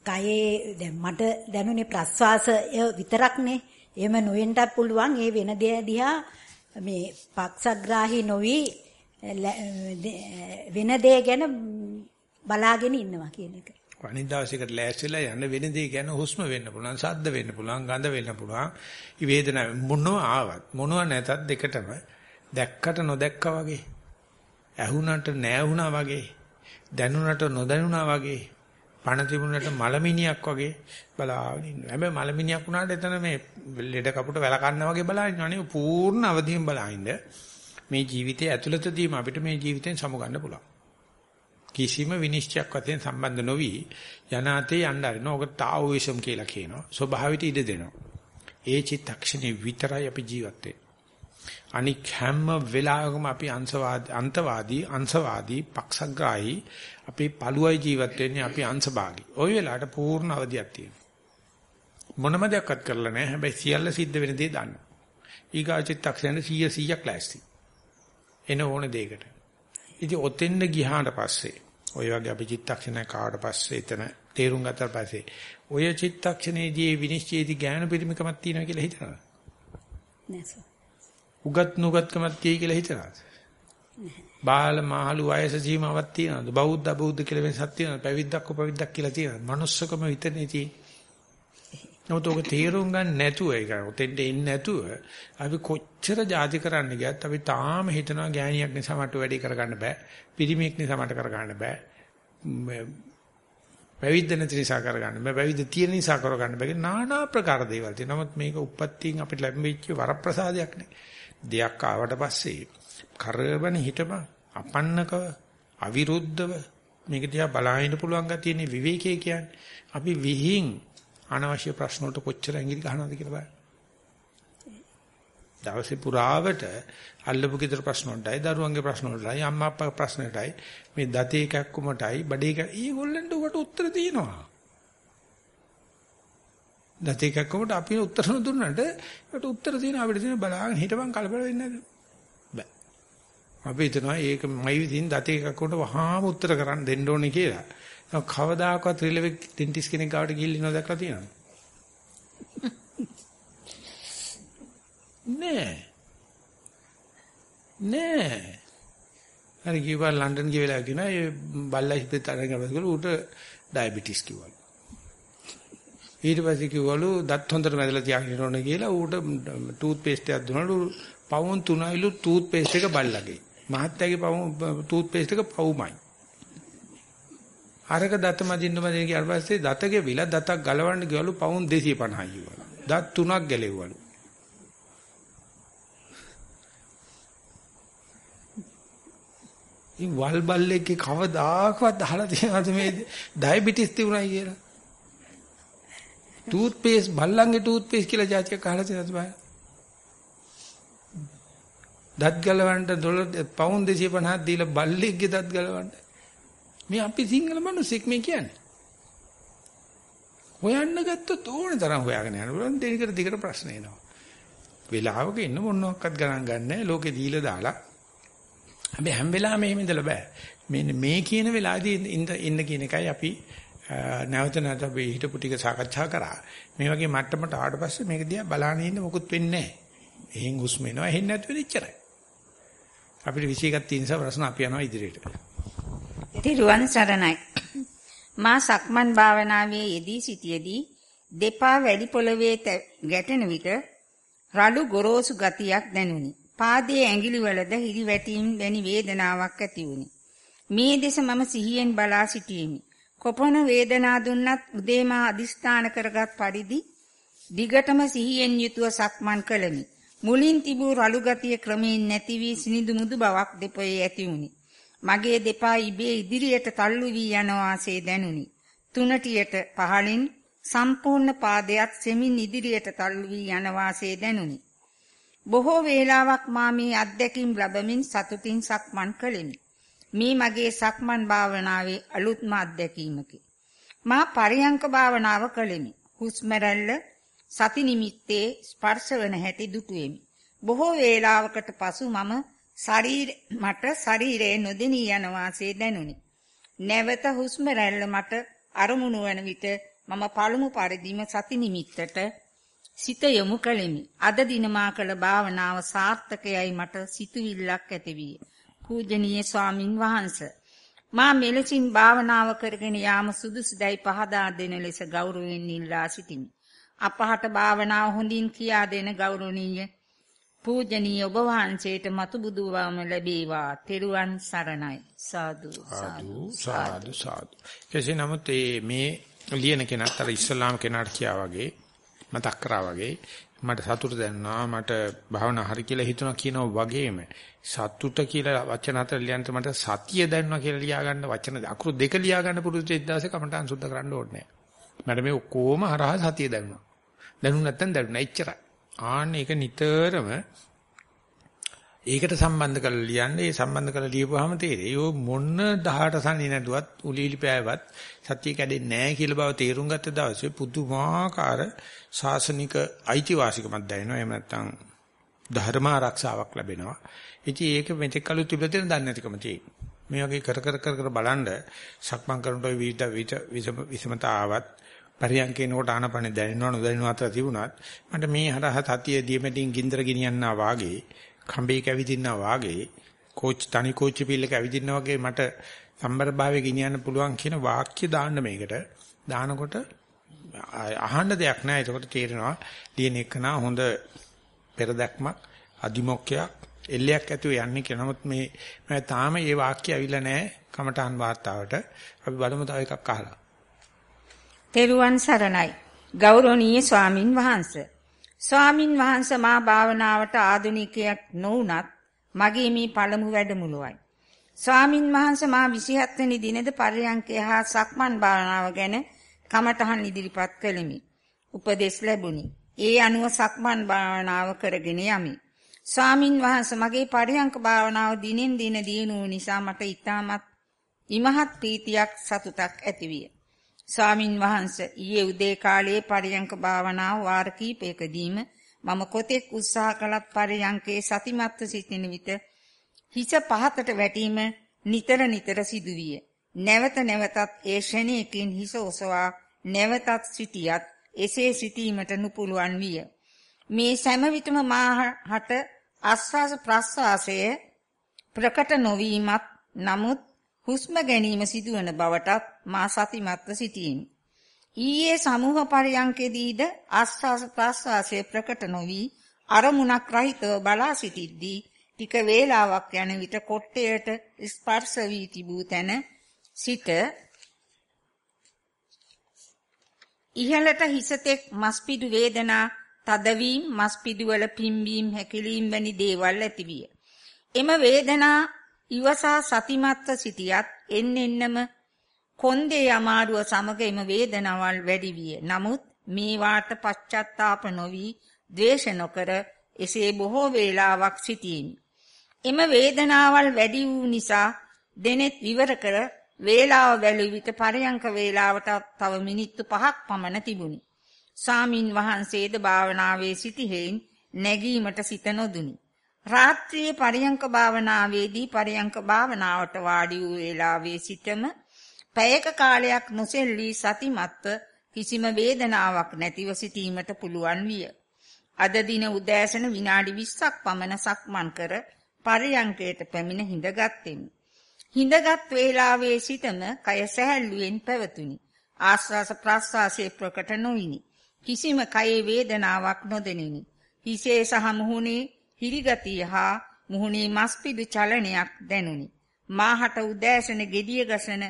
කයේ දැන් මට දැනුනේ ප්‍රස්වාසය විතරක්නේ. එහෙම නොවෙන්නත් පුළුවන්. ඒ වෙන දේ දිහා මේ පක්ෂග්‍රාහී නොවි වෙන දේ ගැන බලාගෙන ඉන්නවා කියන එක. අනිත් දවසේකට ලෑස්තිලා යන්න වෙන දේ ගැන හුස්ම වෙන්න පුළුවන්, ශබ්ද වෙන්න පුළුවන්, ගඳ වෙන්න පුළුවන්. වේදනාව මොනවා ආවත් මොනවා නැතත් දෙකටම දැක්කට නොදැක්කා වගේ. ඇහුණට නැහැ වගේ. දැනුණට නොදැනුණා වගේ. පණ තිබුණට මලමිනියක් වගේ බලාගෙන ඉන්නවා. හැබැයි මලමිනියක් වුණාට එතන මේ ලෙඩ කපුට වැල කන්නා වගේ බලාගෙන ඉන්නවනේ පූර්ණ අවදියෙන් බලාින්න. මේ ජීවිතයේ ඇතුළතදීම අපිට මේ ජීවිතෙන් සමුගන්න පුළුවන්. කිසිම විනිශ්චයක් වශයෙන් සම්බන්ධ නොවි යනාතේ යන්න අරින ඕක තාවෝයිසම් කියලා කියනවා. ස්වභාවිත ඉඩ දෙනවා. ඒ චිත්තක්ෂණේ විතරයි අපි ජීවත් වෙන්නේ. අනික් හැම වෙලාවකම අපි අංශවාදී අන්තවාදී අංශවාදී පක්ෂග්‍රාහී අපි පළුවයි ජීවත් වෙන්නේ අපි අංශභාගී. ওই වෙලාවට පූර්ණ අවදියක් තියෙනවා. මොනම දෙයක්වත් කරලා නැහැ. හැබැයි සියල්ල සිද්ධ වෙන දේ දන්නවා. ඊගාචිත්තක්ෂණ 100 100ක් ලෑස්ති. එන ඕන දෙයකට. ඉතින් ඔතෙන්ද ගියාට පස්සේ ඔය වගේ අපි චිත්තක්ෂණයක් ආවට පස්සේ එතන තේරුම් ගත්තාට පස්සේ ඔය චිත්තක්ෂණයේදී විනිශ්චයේදී ඥාන පරිමිකමක් තියෙනවා කියලා හිතනවා. නෑ සර්. උගත් නුගත්කමක් තියෙයි කියලා හිතනවාද? බාල මහලු වයස සීමාවක් තියෙනවද? බෞද්ධ අබෞද්ධ කියලා වෙනසක් තියෙනවද? පැවිද්දක් උපවිද්දක් කියලා තියෙනවද? manussකම විතරනේ තියෙන්නේ. නමුත් ඔක තේරුම් ගන්න නැතුව ඒක ඔතෙන්ට එන්නේ නැතුව අපි කොච්චර ಜಾති කරන්න ගියත් අපි තාම හිතනවා ගෑණියක් නිසා මට වැඩේ කරගන්න බෑ. පිරිමියෙක් නිසා මට කරගන්න බෑ. පැවිද්ද නැති නිසා කරගන්න බෑ. පැවිද්ද තියෙන නිසා කරගන්න බෑ. නානා ප්‍රකාර දේවල් තියෙනවා. නමුත් මේක උප්පත්තියෙන් අපිට ලැබෙච්ච වරප්‍රසාදයක් නේ. දෙයක් ආවට පස්සේ කරවන හිටපන් අපන්නකව අවිරුද්ධව මේක දිහා බලහින්න පුළුවන් ගතියනේ විවේකයේ කියන්නේ. අපි විහිං අනවශ්‍ය ප්‍රශ්න වලට කොච්චර ඇඟිලි ගහනවද කියලා බලන්න. දවසේ පුරාවට අල්ලපු ගෙදර ප්‍රශ්න වලටයි දරුවන්ගේ ප්‍රශ්න වලටයි අම්මා අප්පා ප්‍රශ්නටයි මේ දතේ කැක්කුමටයි බඩේ කැ ඊගොල්ලන්ට උකට උත්තර තියෙනවා. දතේ කැක්කුමට අපි උත්තර දුන්නාට ඒකට උත්තර තියෙන අපිට තියෙන බලාගෙන හිටපන් කලබල වෙන්නේ නැද්ද? අපි හිතනවා ඒක මයි විදිහින් දතේ කැක්කුමට වහාම උත්තර කරන්න දෙන්න ඕනේ කියලා. කවදාකවත් රිලෙවෙක් ඩෙන්ටිස් කෙනෙක් ගාවට ගිහිල්ලා ඉන්නව දැක්කලා තියෙනවද? නෑ. නෑ. හරි කිව්වා ලන්ඩන් ගිය වෙලාව කියනවා ඒ බල්ලා හිතේ අරගෙන ගිහලා ඌට ඩයබටිස් කිව්වලු. ඊට පස්සේ කිව්වලු දත් හොඳට මැදලා තියාගෙන ඉන්න කියලා ඌට ටූත් පේස්ට් එකක් දුන්නලු පවුන් 3යිලු ටූත් පේස්ට් එක බල්ලගේ. මහත්තයාගේ පවුන් ටූත් පේස්ට් එක පවුමයි. අරක දත මදින්න මදින්න ගියාට පස්සේ දත ගෙවිලා දතක් ගලවන්න ගියලු පවුන් 250යි කිව්වලු. දත් තුනක් ගැලෙව්වලු. ඉතින් වල් බල්ලෙක්ගේ කවදාකවත් අහලා තියෙනවද මේ ඩයබටිස් තිබුණයි කියලා? ටූත් පේස්ට් බල්ලන්ගේ ටූත් පේස්ට් කියලා જાතියක් අහලා තියෙනවද බෑ? දත් ගලවන්න ඩොලර් පවුන් 250ක් දීලා බල්ලෙක්ගේ දත් ගලවන්න. මේ අපි සිංහල මිනිස්සෙක් මේ කියන්නේ. හොයන්න ගත්තොත් ඕන තරම් හොයාගෙන යන්න පුළුවන් දෙනිකට දිගට ප්‍රශ්න එනවා. වෙලාවක ඉන්න මොනවාක්වත් ගණන් ගන්නෑ ලෝකේ දීලා දාලා හැබැයි හැම වෙලාවෙම එහෙම ඉඳලා බෑ. මෙන්න මේ කියන වෙලාවේදී ඉන්න කියන එකයි අපි නැවත නැවත අපි හිතපු ටික සාකච්ඡා කරා. මේ වගේ මට්ටමට ආවට පස්සේ මේක දිහා බලාගෙන ඉන්න මොකුත් වෙන්නේ නැහැ. එහෙන් හුස්ම එනවා, එහෙන් නැති වෙන ඉච්චරයි. අපිට විශේෂයක් තියෙන නිසා ප්‍රශ්න අපි යනවා ඉදිරියට. තිරුවන් සරණයි. මා සක්මන් භාවනාවේ යෙදී සිටියේදී දෙපා වැඩි පොළවේ ගැටෙන විට රළු ගොරෝසු ගතියක් දැනුනි. පාදයේ ඇඟිලි වලද හිරිවැටීම් වැනි වේදනාවක් ඇති වුනි. මේ දෙස මම සිහියෙන් බලා සිටියෙමි. කොපමණ වේදනා දුන්නත් උදේමා අදිස්ථාන කරගත් පරිදි දිගටම සිහියෙන් යුතුව සක්මන් කළෙමි. මුලින් තිබූ රළු ගතිය ක්‍රමයෙන් නැති වී සිනිඳු මුදු බවක් දෙපොයේ ඇති වුනි. මගේ දෙපා ඉබේ ඉදිරියට තල්ලු වී යන වාසේ දැනුනි. තුනටියට පහළින් සම්පූර්ණ පාදයක් සෙමින් ඉදිරියට තල්ලු වී යන වාසේ දැනුනි. බොහෝ වේලාවක් මා මේ අත්දැකීම් ලැබමින් සතුටින් සක්මන් කළෙමි. මේ මගේ සක්මන් භාවනාවේ අලුත්ම අත්දැකීමකි. මා පරියංක භාවනාව කළෙමි. හුස්ම රැල්ල සති නිමිත්තේ ස්පර්ශ වන හැටි දුටුවෙමි. බොහෝ වේලාවකට පසු මම ශරීර මට ශරීරයේ නොදෙනී යන වාසේ දැනුනි. නැවත හුස්ම රැල්ල මට අරමුණු වන විට මම පළමු පරිදිම සති නිමිත්තට සිත යොමු කළෙමි. අද දින මා කළ භාවනාව සාර්ථකයයි මට සිතුවිල්ලක් ඇතිවිය. පූජනීය ස්වාමින් වහන්සේ මා මෙලෙසින් භාවනාව කරගෙන යාම සුදුසුදයි පහදා දෙන ලෙස ගෞරවයෙන් ඉල්ලා සිටිමි. අපහට භාවනාව හොඳින් කියා දෙන ගෞරවනීය පූජනීය ඔබ වහන්සේට මතු බුදු වම ලැබේවා. තෙරුවන් සරණයි. සාදු සාදු සාදු සාදු. කෙසේ නමුත් මේ ලියන කෙනාට අර ඉස්ලාම් කෙනාට කියා වගේ මතක් කරා වගේ මට සතුට දැනුණා මට භාවනා හරි කියලා හිතුණා කියනවා වගේම සතුට කියලා වචන හතර ලියන්න මට සතිය දැනුණා කියලා ලියා ගන්න වචන අකුරු දෙක ලියා ගන්න පුරුදු වෙච්ච දවසේ කමටහන් සුද්ධ කරන්න ඕනේ මට මේ ඔක්කොම හරහා සතිය දැනුණා දැනුණ නැත්නම් දැනුණා එච්චරයි ආන්න ඒක නිතරම ඒකට සම්බන්ධ කරලා ලියන්නේ ඒ සම්බන්ධ කරලා ලියපුවාම තේරෙයි. යෝ මොන 18 සනි නැදුවත් උලීලි පෑවත් සත්‍ය කැඩෙන්නේ නැහැ කියලා බව තේරුම් ගත්ත දවසේ පුදුමාකාර ශාසනික අයිතිවාසිකමක් දැනෙනවා. එහෙම නැත්නම් ධර්ම ආරක්ෂාවක් ලැබෙනවා. ඉතින් ඒක මෙතෙක් කල තිබෙලා තියෙන දන්නේ නැතිකම තියෙනවා. මේ වගේ කර කර කර කර බලන්න සක්මන් කරනකොට විවිධ විෂමතා ආවත් පරියන්කේනකොට ආනපන දැනෙනව නොදැනෙනව අතර තිබුණත් මට මේ හරහා සතිය දියමැටින් ගින්දර ගෙනියන්නා වාගේ කම්බේ කැවිදින්නා වාගේ කෝච් තනි කෝච් පිල්ලක ඇවිදින්නා වගේ මට සම්බර භාවයේ ගෙනියන්න පුළුවන් කියන වාක්‍ය දාන්න මේකට දානකොට අහන්න දෙයක් නැහැ ඒකට තේරෙනවා ලියන එකනා හොඳ පෙරදක්මක් අදිමොක්කයක් එල්ලයක් ඇතුව යන්නේ කියලා. නමුත් මේ මම තාම මේ වාක්‍ය ඇවිල්ලා නැහැ කමඨාන් වාර්තාවට. අපි බලමු තව එකක් අහලා. තෙරුවන් සරණයි. ගෞරවනීය ස්වාමින් වහන්සේ. ස්වාමින් වහන්සේ මා භාවනාවට ආධුනිකයක් නොවුනත් මගේ මේ පළමු වැඩමුළුවයි. ස්වාමින් වහන්සේ මා 27 වෙනි දිනේද පරියන්කේ හා සක්මන් භාවනාව ගැන කමඨහන් ඉදිරිපත් කළෙමි. උපදෙස් ලැබුණි. ඒ අනුව සක්මන් භාවනාව කරගෙන යමි. ස්වාමින් වහන්සේ මගේ පරියන්ක භාවනාව දිනෙන් දින දියුණුව නිසා මට ඊටමත් ඉමහත් ප්‍රීතියක් සතුටක් ඇතිවිය. ස්වාමින් වහන්සේ ඊයේ උදේ කාලයේ පරියංක භාවනාව වාර කිහිපයකදීම මම කොතෙක් උත්සාහ කළත් පරියංකේ සතිමත්ව සිටින විට හිස පහතට වැටීම නිතර නිතර සිදුවිය. නැවත නැවතත් ඒ ෂණයකින් හිස ඔසවා නැවතත් සිටියත් එසේ සිටීමට නුපුළුවන් විය. මේ සෑම විටම මාහට ආස්වාස ප්‍රස්වාසයේ ප්‍රකට නොවීමත් නමුත් හුස්ම ගැනීම සිදුවන බවටත් මා සතිමත්ව සිටියෙමි. ඊයේ සමූහ පරියන්කෙදීද ආස්වාස ප්‍රාස්වාසයේ ප්‍රකට නොවි අරමුණක් රහිතව බලා සිටිද්දී ටික වේලාවක් යන විට කොට්ටයට ස්පර්ශ වී තිබූ තැන සිට ඉහළට හිසතෙක් මස්පිඩු වේදනා තදවීම මස්පිඩු වල පිම්බීම් හැකිලීම් වැනි දේවල් ඇතිවිය. එම වේදනා ඉවසා සතිමත්ව සිටියත් එන්න එන්නම කොන්දේ අමාරුව සමග එම වේදනාවල් වැඩි විය. නමුත් මේවාට පශ්චාත්තාප නොවි, ද්වේෂ නොකර එසේ බොහෝ වේලාවක් සිටියෙමි. එම වේදනාවල් වැඩි වූ නිසා දෙනෙත් විවර කර වේලාව බැලුව විට පරයන්ක වේලාවට තව මිනිත්තු 5ක් පමණ තිබුණි. සාමින් වහන්සේද භාවනාවේ සිටි හේයින් නැගීමට සිත නොදුනි. රාත්‍රියේ පරයන්ක භාවනාවේදී පරයන්ක භාවනාවට වාඩි වූ වේලාවේ සිටම පැයක කාලයක් නොසෙල්ලී සතිමත්ව කිසිම වේදනාවක් නැතිව සිටීමට පුළුවන් විය. අද දින උදෑසන විනාඩි 20ක් පමණ සක්මන් කර පරයන්කයට පැමිණ හිඳගත්ෙමි. හිඳගත් වේලාවේ සිටම කය සැහැල්ලුවෙන් පැවතුනි. ආස්වාස ප්‍රාස්වාසයේ ප්‍රකට නොවිනි. කිසිම කයේ වේදනාවක් නොදෙනිනි. හිසේ සහ මුහුණේ හිරිගතිය හා මුහුණේ මස්පිඩු චලනයක් දැනුනි. මාහට උදෑසන gediya ගසන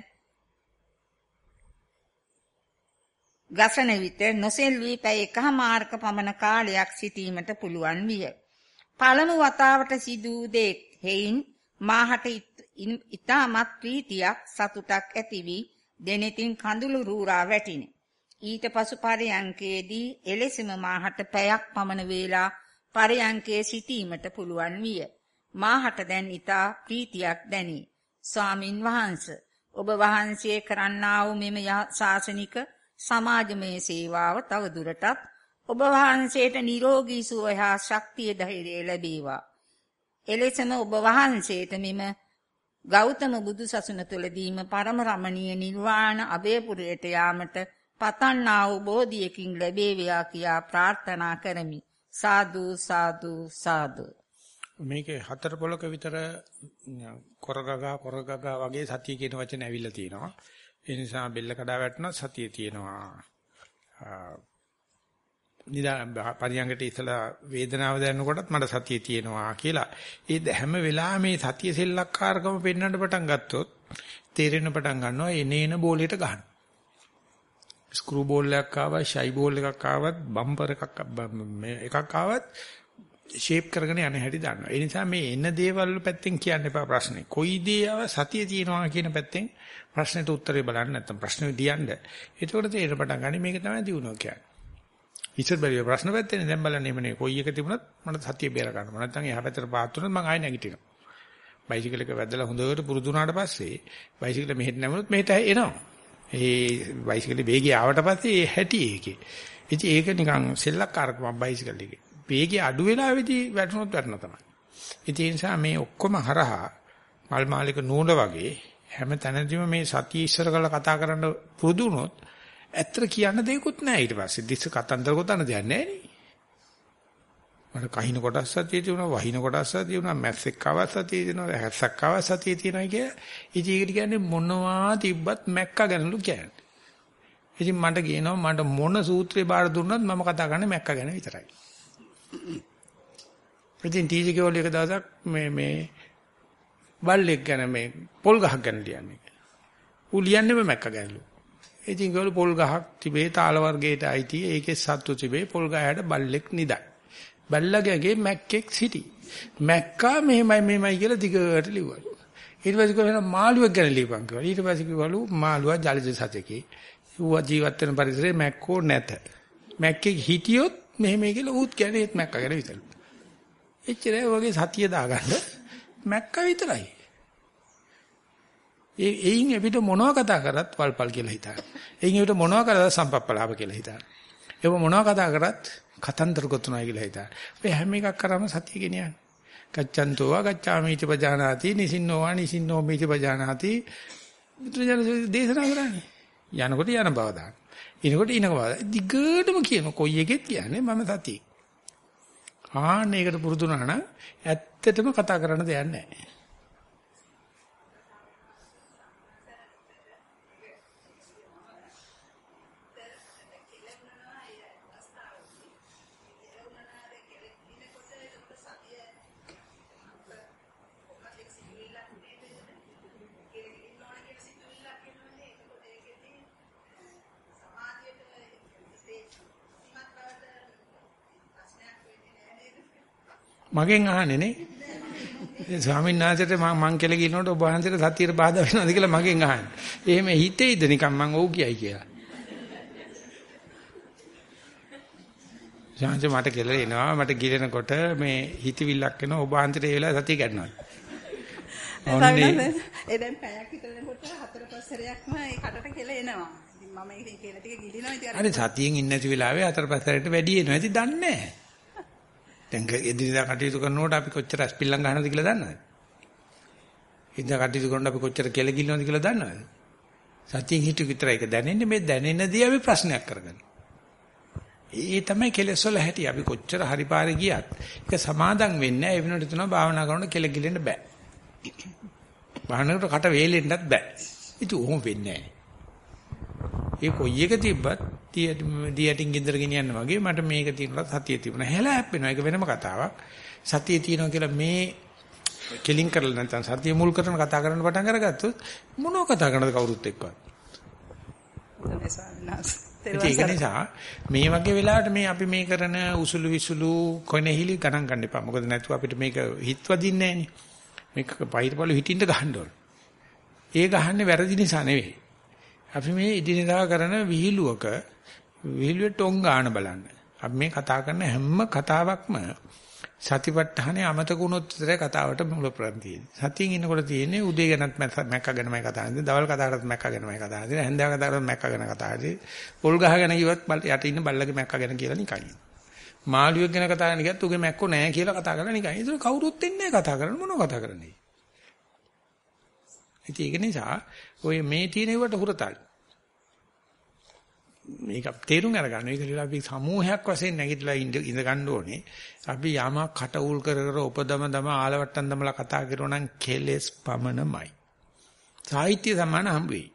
ගසන විට නොසෙල්වි පැය එකහමාරක පමණ කාලයක් සිටීමට පුළුවන් විය. පළමු වතාවට සිදු දේ හේයින් මාහට ඊටමත් ප්‍රීතියක් සතුටක් ඇති වී දෙනෙතින් කඳුළු රූරා වැටිනේ. ඊට පසු පරයන්කේදී එලෙසම මාහට පැයක් පමණ වේලා පරයන්කේ සිටීමට පුළුවන් විය. මාහට දැන් ඊටා ප්‍රීතියක් දැනේ. ස්වාමින් වහන්සේ ඔබ වහන්සේ කරන්නා වූ මෙම ශාසනික සමාජමය සේවාව තව දුරටත් ඔබ වහන්සේට නිරෝගී සුවය හා ශක්තිය ධෛර්යය ලැබේවා. එලෙසම ඔබ වහන්සේට මෙම ගෞතම බුදු සසුන තුළදීම පරම රමණීය නිර්වාණ අභයපුරයට යාමට පතන්නා වූ බෝධියකින් ලැබේවියා කියා ප්‍රාර්ථනා කරමි. සාදු සාදු සාදු. මේකේ හතර පොලක විතර කොරගගා කොරගගා වගේ සතිය කියන වචන ඇවිල්ලා තියෙනවා. ඒ නිසා බෙල්ල කඩා වැටුණා සතිය තියෙනවා. නිදා පරියංගට ඉතලා වේදනාව දැනනකොටත් මට සතිය තියෙනවා කියලා. ඒ හැම වෙලාවෙම මේ සතිය සෙල්ලක්කාරකම පෙන්වන්න පටන් ගත්තොත් තේරෙන පටන් ගන්නවා එනේන බෝලෙට ගන්න. ස්ක්‍රූ බෝල් එකක් ආවා, ෂයි බෝල් එකක් ආවත්, බම්පර් එකක් එකක් ආවත් ෂේප් කරගෙන යන හැටි දන්නවා. ඒ නිසා මේ එන දේවල් පැත්තෙන් කියන්න එපා ප්‍රශ්නේ. කොයි දේ ආව සතිය තියෙනවා කියන පැත්තෙන් ප්‍රශ්නෙට උත්තරේ බලන්න නැත්නම් ප්‍රශ්නේ දියන්න. එතකොට තේරෙන්න පටන් ගන්නේ මේක තමයි දිනුවා කියන්නේ. ඉස්සර බැරිය ප්‍රශ්න පැත්තේ දැන් බලන්න එමනේ කොයි එක තිබුණත් මට සතිය බේර ගන්න. නැත්නම් එහා පැත්තට පාත් වුණොත් මම ආයෙ නැගිටිනවා. බයිසිකල් එක වැදලා හොඳට පුරුදු වුණාට පස්සේ බයිසිකල් මෙහෙට නැමුණොත් මෙහෙට එනවා. ඒ බයිසිකල් වේගය ආවට පස්සේ ඒ හැටි ඒකේ. ඉතින් ඒක නිකන් සෙල්ලක්කාරකම බයිසිකල් එකේ. වේගය අඩු වෙලාවෙදී වැටුණොත් වැටෙනවා තමයි. ඉතින් ඒ නිසා මේ ඔක්කොම හරහා මල් මාලික නූල වගේ හැම තැනදීම මේ සතිය ඉස්සර කරලා කතා කරන්න පුරුදු වුණොත් ඇත්තට කියන්න දෙයක්වත් නැහැ ඊට පස්සේ. දිස්ස කතන්දර ගොතන්න දෙයක් නැහැ නේ. මට කහින කොටස් සතිය තියෙනවා, වහින කොටස් සතිය තියෙනවා, මැස්සෙක් ආවත් සතිය තියෙනවා, හැස්සක් ආවත් සතිය තියෙනවා කිය. ඉතින් ඒකට කියන්නේ මොනවා තිබ්බත් මැක්කා ගැනලු කියන්නේ. ඉතින් මට කියනවා මට මොන සූත්‍රේ බාර දුන්නත් මම කතා කරන්නේ මැක්කා ගැන විතරයි. ඉතින් ටීචර් කෙවල් එක දවසක් මේ මේ බල්ලෙක් ගැන මේ පොල් ගහක් ගැන ලියන්නේ. ඌ ලියන්නේම මැක්කා ගැනලු. ඉතින් ඒගොල්ලෝ පොල් ගහක් තිබේ තාල වර්ගයට අයිති ඒකේ සත්තු තිබේ පොල් ගහයට බල්ලෙක් නිදයි. බල්ලගේ මැක්කෙක් සිටි. මැක්කා මෙහෙමයි මෙහෙමයි කියලා දිගට ලිව්වලු. ඊට පස්සේ කොහොමද මාළුවෙක් ගැන ලියපන් කිව්වා. ඊට පස්සේ කිව්වලු මාළුවා ජලජ සතෙකේ. ඌව ජීවත් වෙන පරිසරේ මැක්කෝ නැත. මැක්කෙක් හිටියොත් මෙහෙමයි කියලා ඌත් කියන්නේ ඒත් මැක්කා ගැන විතරයි. එච්චරයි වගේ සතිය දාගන්න මැක්කා විතරයි. ඒ එයින් එවිට මොනවා කතා කරත් වල්පල් කියලා හිතන්න. එයින් එවිට මොනවා කරත් සම්පප්පලාප කියලා හිතන්න. ඒක මොනවා කතා කරත් කතන්දර ගොතුනයි කියලා හිතන්න. ඔය හැම එකක් කරාම සතිය ගෙනියන්න. ගච්ඡන්තෝ වා ගච්ඡාමිති පජානාති නිසින්නෝ වා නිසින්නෝ මිති පජානාති. බුදුරජාණන් දේශනා කරන්නේ. යනකොට යන බව දාන්න. ඉනකොට ඉනක බව. දිගටම කියන කොයි එකෙත් කියන්නේ මම සතියේ. ආන්න ඒකට පුරුදු වුණා නම් ඇත්තටම කතා කරන්න දෙයක් නැහැ. මගෙන් අහන්නේ නේ. ඉතින් ස්වාමීන් වහන්සේට මම මං කියලා කියනකොට ඔබ වහන්සේට සතියට බාධා වෙනවද කියලා මගෙන් අහන්නේ. එහෙම හිතෙයිද නිකන් මං ඔව් කියයි කියලා. ශාන්ත මට කියලා එනවා මට ගිලෙනකොට මේ හිතවිල්ලක් එනවා ඔබ වහන්සේට ඒ වෙලාව සතිය ගන්නවා. ඔන්නේ ඒ දැන් පැයක් හිටනකොට හතර පහ සැරයක්ම ඒ කටට කෙල එනවා. ඉතින් මම ඒක කියලා ටික ගිලිනවා ඉතින් හරි සතියෙන් ඉන්නේ නැති වෙලාවේ හතර පහ සැරේට වැඩි එනවා. ඉතින් දන්නේ නැහැ. දැන් එදිනදා කටයුතු කරනකොට අපි කොච්චර ස්පිල්ලම් ගන්නවද කියලා දන්නවද? එදිනදා කටයුතු කරනකොට අපි කොච්චර කෙල ගිලිනවද කියලා දන්නවද? සතියෙන් හිටු විතරයි ඒක දැනෙන්නේ මේ දැනෙනදී අපි ප්‍රශ්නයක් කරගන්න. ඒ තමයි කෙලෙස් වල හැටි. අපි කොච්චර හරි පාරේ ගියත් ඒක සමාදම් වෙන්නේ නැහැ. ඒ වෙනකොට තුනවා භාවනා කරනකොට කෙල ගිලෙන්න බෑ. භාවනාවට කට වේලෙන්නත් බෑ. ඉතින් ඕම වෙන්නේ නැහැ. ඒ කොයි එක තිබ්බත් දියටින් ගින්දර ගෙනියන්න වගේ මට මේක තියෙනවා සතිය තිබුණා. හැල හැප්පෙනවා. ඒක වෙනම කතාවක්. සතිය තියෙනවා කියලා මේ කෙලින් කරලා නැත්නම් සතිය මුල් කරන කතා කරන්න පටන් අරගත්තොත් මොනව කතා කරනද කවුරුත් එක්කවත්. ඒක නිසා මේ වගේ වෙලාවට මේ අපි මේ කරන උසුළු විසුළු කොනෙහිලි ගණන් ගන්න එපා. මොකද නැතුව අපිට මේක හිත වදින්නේ නැහැ මේක පහිරපළු හිටින්න ගහන්න ඕන. ඒ ගහන්නේ වැරදි නිසා නෙවෙයි. අපි මේ ඉදිනදා කරන විහිළුවක විහිළුවේ ටොං ගන්න බලන්න. අපි මේ කතා කරන හැම කතාවක්ම සතිපට්ඨානේ අමතක වුණොත් විතරයි කතාවට මුල ප්‍රන්තියේ. සතියෙන් ඉන්නකොට තියෙන්නේ උදේ ගැනත් මැක්ක ගැනමයි කතා කරන්නේ. දවල් කතා කරත් මැක්ක ගැනමයි කතා කරන්නේ. හැන්දෑව කතා කරත් මැක්ක ගැන කතා කරන්නේ. පොල් ගහගෙන කිව්වත් යට ඉන්න බල්ලගේ මැක්ක ගැන කියලා නිකන්. මාළුවෙක් ගැන කතා කරන කියත් උගේ මැක්කෝ නැහැ කියලා කතා කරලා නිකන්. ඒක කවුරුත් එන්නේ කතා කරන්න මොනව කතා කරන්නේ. ඉතින් ඒක නිසා ඔය මේ තියෙන ඒවට හුරතල්. මේක තේරුම් අරගන්න. ඒක නිසා අපි සමූහයක් වශයෙන් නැගිටලා ඉඳ ගන්න ඕනේ. අපි යමක් කට උල් කර කර උපදම දම ආලවට්ටම් දමලා කතා කරනවා නම් කෙලෙස් පමණමයි. සාහිත්‍ය සම්මාන හම්බ වෙයි.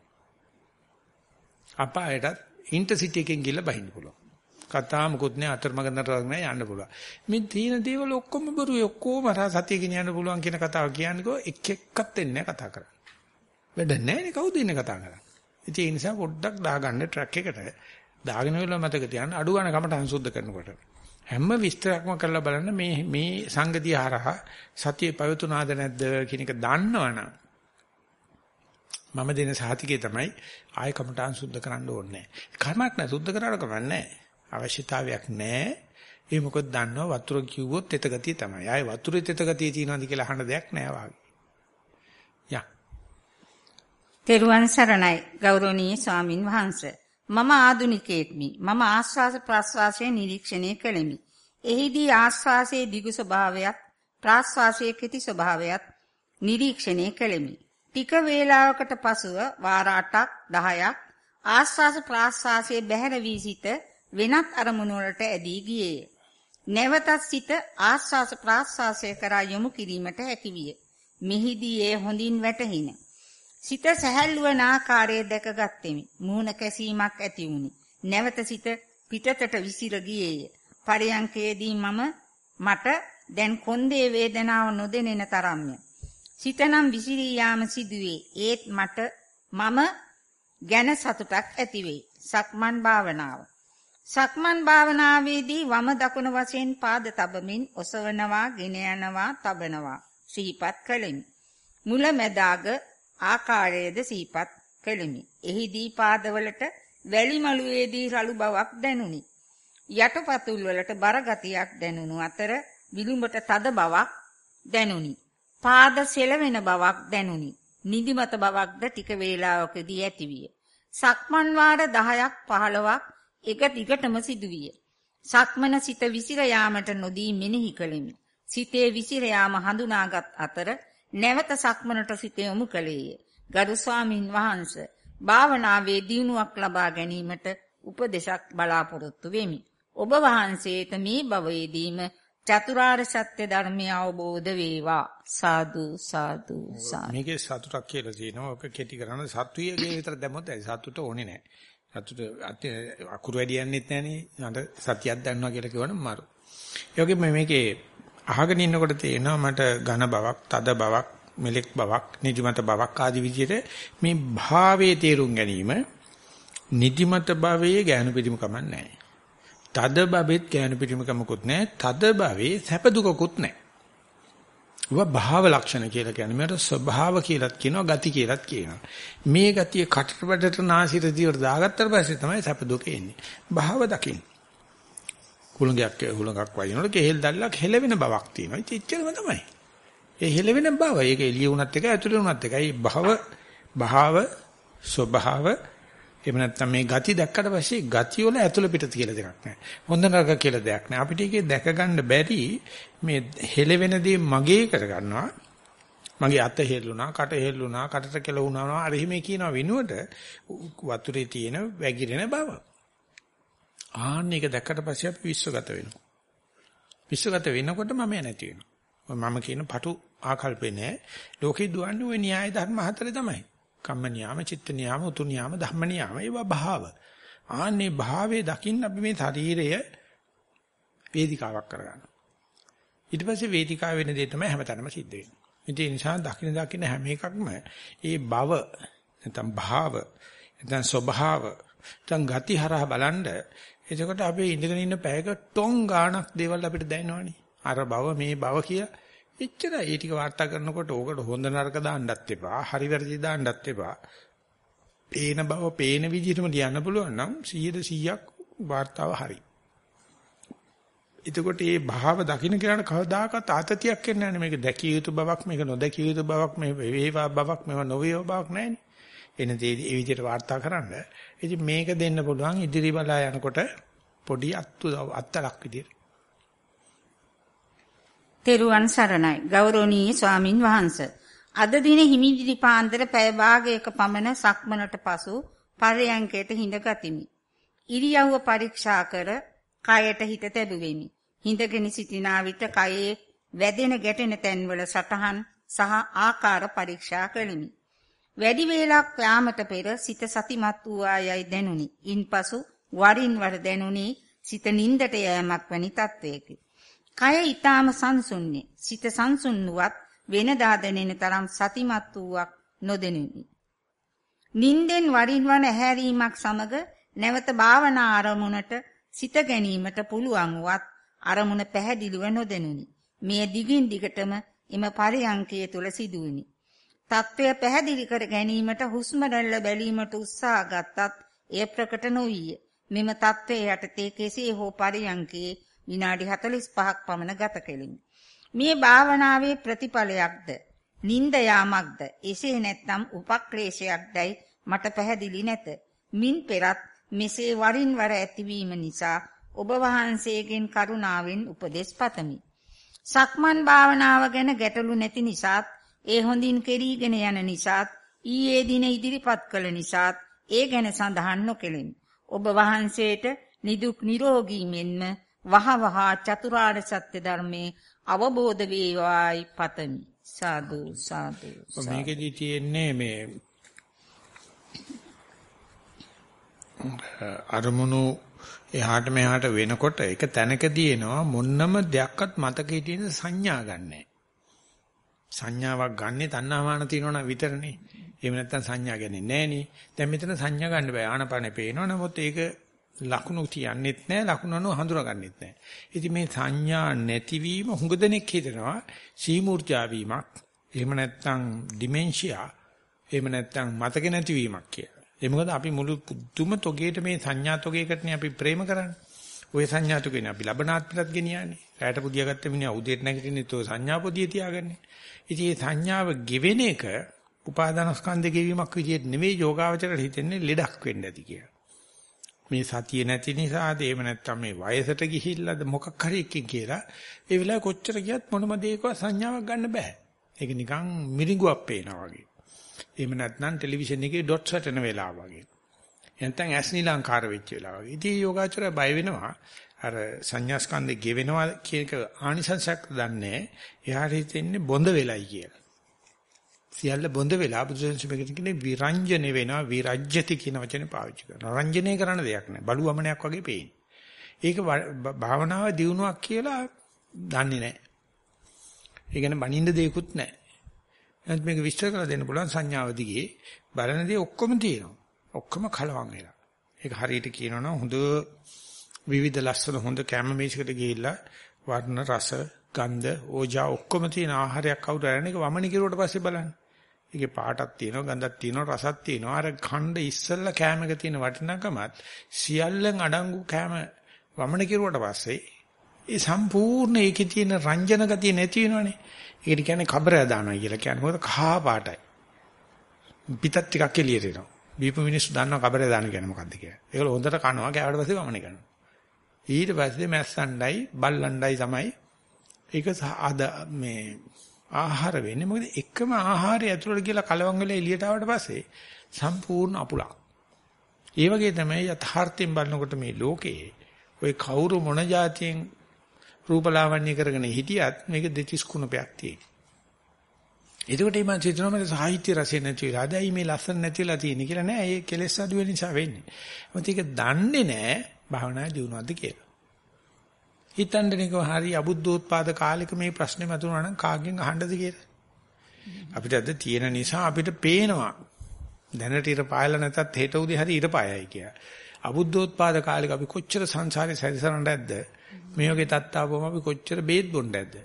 අපායටත් ඉන්ටර්සිටි එකෙන් ගිහලා බහින්න පුළුවන්. කතා මොකුත් නෑ අතරමඟ නතරක් නෑ යන්න පුළුවන්. මේ තීන දේවල් ඔක්කොම බරුයි ඔක්කොම රා සතිය ගෙනියන්න පුළුවන් කියන කතාව කියන්නකෝ එක් එක්කත් එන්නේ කතා කරන්නේ. වැඩ නෑනේ කවුද ඉන්නේ කතා කරන්නේ. ඉතින් ඒ නිසා පොඩ්ඩක් දාගන්න ට්‍රැක් එකට දාගෙන වෙලා මතක තියාගන්න අඩු ගන්න කමට අංශුද්ධ කරනකොට හැම විස්තරයක්ම කරලා බලන්න මේ මේ සංගතිය හරහා සතිය පවතුනාද නැද්ද කියන එක දන්නවනම් මම දෙන සාතිකේ තමයි ආය කමටහන් සුද්ධ කරන්න ඕනේ. කර්මයක් නැහැ සුද්ධ කරාට කමක් නැහැ. අවශ්‍යතාවයක් නැහැ. ඒ මොකද දන්නව වතුර කිව්වොත් තෙත ගතිය තමයි. ආයේ වතුරේ තෙත ගතිය තියෙනවද කියලා අහන්න දෙයක් නැහැ වාගේ. යා. තෙරුවන් සරණයි ගෞරවනීය ස්වාමින් වහන්සේ. මම ආදුනිකයෙක්මි. මම ආස්වාස ප්‍රස්වාසයේ නිරීක්ෂණය කළෙමි. එහිදී ආස්වාසයේ දිගු ස්වභාවයත් ප්‍රාස්වාසයේ කෙටි ස්වභාවයත් නිරීක්ෂණය කළෙමි. ටික වේලාවකට පසුව වාර 8ක් 10ක් ආස්වාස ප්‍රාස්වාසයේ බැහැර වී සිට වෙනත් අරමුණු වලට ඇදී ගියේය. නැවතත් සිට ආස්වාස ප්‍රාස්වාසය කරා යොමු කිරීමට හැකියිය. මෙහිදී ඒ හොඳින් වැටහින. සිත සැහැල්ලු වන ආකාරය දැකගත්ෙමි. මූණ කැසීමක් ඇති වුනි. නැවත සිත පිටතට විසිර ගියේය. පරයන්කේදී මම මට දැන් කොන්දේ වේදනාව නොදෙනෙන තරම්ය. සිතනම් විසිරී යාම සිදුවේ. ඒත් මට මම ගැන සතුටක් ඇති වෙයි. සක්මන් භාවනාව. සක්මන් භාවනාවේදී වම දකුණ වශයෙන් පාද තබමින් ඔසවනවා, ගෙන යනවා, තබනවා සිහිපත් කළෙමි. මුල මැදාග ආකාරයේද සිහිපත් කළෙමි. එහිදී පාදවලට වැලි මළුවේදී රළු බවක් දැනුනි. යටපතුල් වලට බර ගතියක් දැනුණු අතර විලුඹට තද බවක් දැනුනි. පාද සෙලවෙන බවක් දැනුනි. නිදිමත බවක්ද ටික වේලාවකදී ඇතිවිය. සක්මන් වාර 10ක් 15ක් එක දිගටම සිදුවිය. සක්මන සිත විසිර යාමට නොදී මෙනෙහි කළෙමි. සිතේ විසිර යාම හඳුනාගත් අතර නැවත සක්මනට සිත යොමු කළේය. ගරු ස්වාමින් වහන්සේ භාවනාවේ දියුණුවක් ලබා ගැනීමට උපදේශක් බලාපොරොත්තු වෙමි. ඔබ වහන්සේට මේ භවයේදීම චතුරාර්ය සත්‍ය ධර්මය අවබෝධ වේවා සාදු සාදු සාදු මේකේ සතුටක් කියලා තියෙනවා. ඔක කෙටි කරන සතුයේගේ විතර දැම්මොත් ඇයි සතුට ඕනේ නැහැ. සතුට අකුරු වැඩි යන්නෙත් නැහනේ. අර සතියක් දන්නවා කියලා කියවනම් මරු. ඒ වගේම මේකේ අහගෙන ඉන්නකොට තේනවා මට ඝන බවක්, තද බවක්, මෙලෙක් බවක්, නිදිමත බවක් ආදී විදිහට මේ භාවයේ තේරුම් ගැනීම නිදිමත භවයේ ඥාන පිටිම කමක් නැහැ. තද බබෙත් ඥාන පිටිම කමකුත් නැහැ. තද භවයේ සැප දුකකුත් නැහැ. ඒවා භාව ලක්ෂණ කියලා කියන්නේ. මේකට ස්වභාව කියලාත් කියනවා, ගති කියලාත් කියනවා. මේ ගතිය කටට නාසිර දිවට දාගත්තට පස්සේ තමයි සැප දුක එන්නේ. භාව දකින්න. හුලඟක් හුලඟක් වයින්වල කෙහෙල් දැල්ලක් හෙලවෙන බවක් තියෙනවා. ඉතින් එච්චරම තමයි. ඒ හෙලවෙන බව. ඒක එළිය වුණත් එකයි ඇතුළේ වුණත් එකයි. භව භාව ස්වභාව එහෙම නැත්නම් මේ ගති දැක්කට පස්සේ ගති වල ඇතුළ පිට කියලා දෙයක් නැහැ. හොඳ නරක කියලා දෙයක් නැහැ. අපිට ඒකේ දැක ගන්න බැරි මේ හෙලවෙන දේ මගේ කරගන්නවා. මගේ අත හෙල්ලුණා, කට හෙල්ලුණා, කටට කෙලුණා, අර එහෙම කියනවා වෙනුවට වතුරේ තියෙන වැగిරෙන බව. ආන්න එක දැක්කට පස්සේ අපි විශ්වගත වෙනවා. විශ්වගත වෙනකොට මම නැති වෙනවා. මම කියන පටු ආකල්පේ නෑ. ලෝකේ දුවන්නේ ওই න්‍යාය ධර්ම හතරේ තමයි. කම්ම නියාම, චිත්ත නියාම, උතු නියාම, ධම්ම නියාම. ඒවා භාව. ආන්නේ භාවයේ දකින්න අපි මේ ශරීරය වේදිකාවක් කරගන්නවා. ඊට පස්සේ වේදිකාව වෙන දේ තමයි හැමතැනම සිද්ධ වෙන්නේ. ඒ නිසා දකින්න දකින්න හැම එකක්ම ඒ භව නැත්නම් භාව නැත්නම් ස්වභාව නැත්නම් ගති හරහා බලනද එතකොට අපි ඉඳගෙන ඉන්න පැයක ටොං ගාණක් දේවල් අපිට දැනෙනවනේ. අර භව මේ භව කිය එච්චරයි. ඒ ටික වාර්තා කරනකොට ඕකට හොඳ නරක දාන්නත් එපා. හරි වැරදි දාන්නත් එපා. පේන බව පේන විදිහටම ලියන්න පුළුවන් නම් 100%ක් වාර්තාව හරි. එතකොට මේ භාව දකින්න කියනට කවදාකවත් ආතතියක් එන්නේ නැහැ මේක දැකිය යුතු බවක් මේක නොදැකිය යුතු බවක් මේ වේවා බවක් මේව නොවේවා බවක් නැහැ එන දේ ඒ විදිහට වාර්තා කරන්න. ඉතින් මේක දෙන්න පුළුවන් ඉදිරි බලා යනකොට පොඩි අත්තු අත්තලක් විදිහට. තෙරුවන් සරණයි ගෞරවනීය ස්වාමින් වහන්සේ. අද දින හිමිදිරි පාන්දර පැය භාගයක පමණ සක්මනට පසු පරයන්කයට හිඳ ගතිමි. ඉරියව්ව පරීක්ෂා කර කයට හිත තැබුවෙමි. හිඳගෙන සිටින විට කයේ වැදෙන ගැටෙන තැන්වල සටහන් සහ ආකාර පරීක්ෂා කළෙමි. වැඩි වේලක් යාමට පෙර සිත සතිමත් වූ ආයයි දැනුනි. ඉන්පසු වරින් වර දැනුනි සිත නින්දට යෑමක් වැනි තත්වයකි. කය ඊටාම සංසුන්නේ. සිත සංසුන්නුවත් වෙනදා දැනෙන තරම් සතිමත් වූවක් නොදෙනුනි. නින්දෙන් වරින් වර ඇහැරීමක් සමග නැවත භාවනා ආරමුණට සිත ගැනීමට පුළුවන් වත් අරමුණ පැහැදිලිව නොදෙනුනි. මේ දිගින් දිගටම එම පරියංකයේ තුල සිදුවිනි. తත්වය පැහැදිලි කර ගැනීමට හුස්ම රැල්ල බැලීමට උත්සාහ ගත්තත් එය ප්‍රකට නොවිය. මෙම தત્ත්වයේ යටතේ කෙසේ හෝ පරියන්කේ විනාඩි 45ක් පමණ ගත කෙලිමි. මේ භාවනාවේ ප්‍රතිඵලයක්ද නිନ୍ଦ යාමක්ද එසේ නැත්නම් උපක්ලේශයක්දයි මට පැහැදිලි නැත. මින් පෙරත් මෙසේ වරින් වර ඇතිවීම නිසා ඔබ වහන්සේගෙන් කරුණාවෙන් උපදෙස් පතමි. සක්මන් භාවනාව ගැන ගැටලු නැති නිසාත් ඒ හොඳින් කෙරීගෙන යන නිසාත් ඊයේ දින ඉදිරිපත් කළ නිසාත් ඒ ගැන සඳහන් නොකෙලෙමි. ඔබ වහන්සේට නිදුක් නිරෝගී මෙන්ම වහවහ චතුරාර්ය සත්‍ය ධර්මයේ අවබෝධ වේවායි පතමි. සාදු සාදු. මේකෙදි තියෙන්නේ මේ අරමුණු එහාට මෙහාට වෙනකොට ඒක තැනකදී එනවා මොන්නම දෙයක්වත් මතක හිටින සංඥා ගන්නෑ. සංඥාවක් ගන්නෙ තණ්හාමාන තියෙනවා විතරනේ. එහෙම නැත්නම් සංඥා ගන්නේ නෑනේ. දැන් මෙතන සංඥා ගන්න බෑ. ආනපනේ පේනවා. නමුත් ඒක ලකුණු තියන්නෙත් නෑ. ලකුණු හඳුනාගන්නෙත් නෑ. ඉතින් මේ සංඥා නැතිවීම හුඟ දෙනෙක් හිතනවා සීමූර්ජා වීමක්. එහෙම නැත්නම් ඩිමෙන්ෂියා. එහෙම නැත්නම් මතක නැතිවීමක් කියලා. ඒ මොකද අපි මුළු පුදුම තොගේට මේ සංඥා තොගේකටනේ අපි ප්‍රේම කරන්නේ. ওই සංඥා තොගේනේ අපි ලබනාත්මලත් ගෙනියන්නේ. රැයට පුදියා ගත්ත මිනිහා උදේට නැගිටින්නේ තෝ සංඥා පොදිය තියාගන්නේ. ඉතින් මේ සංඥාව ගෙවෙන එක උපාදානස්කන්ධ ගෙවීමක් විදිහට නෙවෙයි යෝගාවචරයට හිතෙන්නේ ලෙඩක් වෙන්න ඇති කියලා. මේ සතිය නැති නිසාද එහෙම නැත්නම් මේ වයසට ගිහිල්ලාද මොකක් හරි එකකින් කියලා ඒ වෙලාවේ කොච්චර ගියත් මොනම දෙයකවත් සංඥාවක් ගන්න බෑ. ඒක නිකන් මිරිඟුවක් පේනවා වගේ. එහෙම නැත්නම් ටෙලිවිෂන් එකේ ඩොට්ස් වැටෙන වෙලාව වගේ. නැත්නම් ඇස් නිලංකාර වෙච්ච වෙලාව වගේ. ඉතින් යෝගාචරය බය වෙනවා. අර සංඥා ස්කන්ධේ ගෙවෙනවා කියන එක ආනිසංසයක් දන්නේ. එයාට හිතෙන්නේ බොඳ වෙලයි කියලා. සියල්ල බොඳ වෙලා බුදුසසුන මේකට කියන්නේ විරංජන වෙනවා විරජ්‍යති කියන වචනේ පාවිච්චි කරනවා. රංජනය කරන දෙයක් නෑ. බලුවමනයක් වගේ පේන්නේ. ඒක භාවනාව දියුණුවක් කියලා දන්නේ නෑ. ඒ කියන්නේ බනින්න දෙයක්වත් නෑ. එහෙනම් මේක විස්තර කරලා දෙන්න පුළුවන් සංඥාව දිගේ බලන දේ ඔක්කොම තියෙනවා. ඔක්කොම කලවම් වෙලා. ඒක හරියට කියනවනම් හොඳ විවිධ ලස්සන හොඳ කැම මේසයකට ගිහිල්ලා වර්ණ රස ගන්ධ, ඕජා ඔක්කොම තියෙන ආහාරයක් කවුරු අරන එක වමන කිරුවට පස්සේ බලන්න. ඒකේ පාටක් තියෙනවා, ගඳක් තියෙනවා, රසක් තියෙනවා. අර ඛණ්ඩ ඉස්සල්ලා කැමක තියෙන වටිනාකමත් සියල්ලෙන් අඩංගු කැම වමන කිරුවට පස්සේ ඒ සම්පූර්ණ ඒකේ තියෙන රංජන ගතිය නැති වෙනවනේ. ඒකට කියන්නේ කබරය දානවා කියලා කියන්නේ. මොකද කහ පාටයි. පිටත් ටිකක් එළියට එනවා. බීපු මිනිස්සු දන්නවා කබරය දාන කියන්නේ මොකද්ද කියලා. ඒගොල්ලෝ හොඳට කනවා, කෑවට පස්සේ වමන කරනවා. ඊට පස්සේ මැස්සන්ඩයි, බල්ලන්ඩයි තමයි ඒක අද මේ ආහාර වෙන්නේ. මොකද එකම ආහාරය ඇතුළට ගිහලා කලවම් වෙලා එළියට ආවට පස්සේ සම්පූර්ණ අපුලක්. ඒ වගේ තමයි යථාර්ථයෙන් බලනකොට මේ ලෝකයේ ඔය කවුරු මොන જાතියෙන් රූපලාවන්‍ය කරගෙන හිටියත් මේක දෙතිස් කුණපයක් තියෙනවා. එතකොට මේ මං හිතනවා මට සාහිත්‍ය රසය නැති වෙලා දැයි මේ ලස්සන නැතිලා තියෙන්නේ කියලා නෑ. ඒ කෙලෙස් අඩු වෙන නිසා වෙන්නේ. මොකද ඒක දන්නේ නෑ භාවනා දියුණුවක්ද කියලා. හිතන්නේක හරි අබුද්ධෝත්පාද කාලෙක මේ ප්‍රශ්නේ මතුණා නම් කාගෙන් අහන්නද කියලා. අපිට අද තියෙන නිසා අපිට පේනවා. දැනට ඉර පායලා නැතත් හෙට උදේ හරි ඉර පායයි කියලා. අබුද්ධෝත්පාද කාලෙක අපි කොච්චර සංසාරේ සැරිසරන්න ඇද්ද? මේ වගේ තත්තාවම අපි කොච්චර බේත් බොන්න ඇද්ද?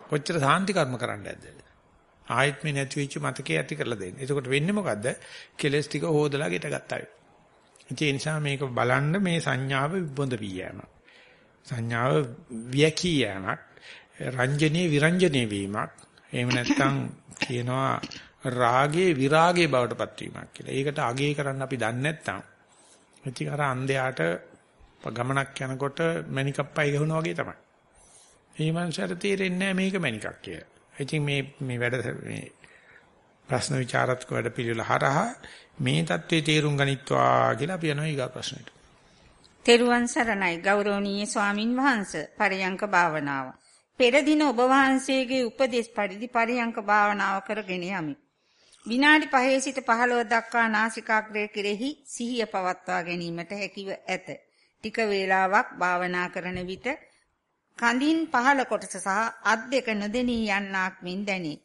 කොච්චර සාන්ති කර්ම කරන්න ඇද්ද? ආයෙත් මේ නැති වෙච්ච මතකේ ඇති කරලා දෙන්න. එතකොට වෙන්නේ මොකද්ද? කෙලස් ටික හොදලා ගෙට ගත්තා. ඒ නිසා මේක බලන්න මේ සංඥාව විබොඳ වී යෑම. සංඥාව වියකී යෑමක්. රංජනීය විරංජනීය වීමක්. එහෙම නැත්නම් කියනවා රාගේ විරාගේ බවට පත්වීමක් කියලා. ඒකට අගේ කරන්න අපි දන්නේ නැත්නම් ඉතින් අර අන්ධයාට ගමනක් යනකොට මණිකප්පයි ගහනවා වගේ තමයි. මේ මනුස්සයාට තේරෙන්නේ නැහැ මේක මණිකක් කියලා. ඉතින් මේ මේ වැඩ මේ ප්‍රශ්න විචාරත්ක වැඩ පිළිවෙල හරහා මේ தત્ත්වයේ තේරුම් ගනිත්වා කියලා අපි යනවා ඊගා ප්‍රශ්නෙට. තෙරුවන් සරණයි ගෞරවනීය ස්වාමින් වහන්සේ පරියංක භාවනාව. පෙර දින ඔබ වහන්සේගේ උපදේශ පරිදි පරියංක භාවනාව කරගෙන යමි. විනාඩි 5 සිට 15 දක්වා නාසිකාග්‍රය කෙරෙහි සිහිය පවත්වා ගැනීමට හැකිව ඇත. ටික වේලාවක් භාවනා කරන විට කඳින් පහළ කොටස සහ අත් දෙක නොදෙනී යන්නක් මෙන් දැනේ.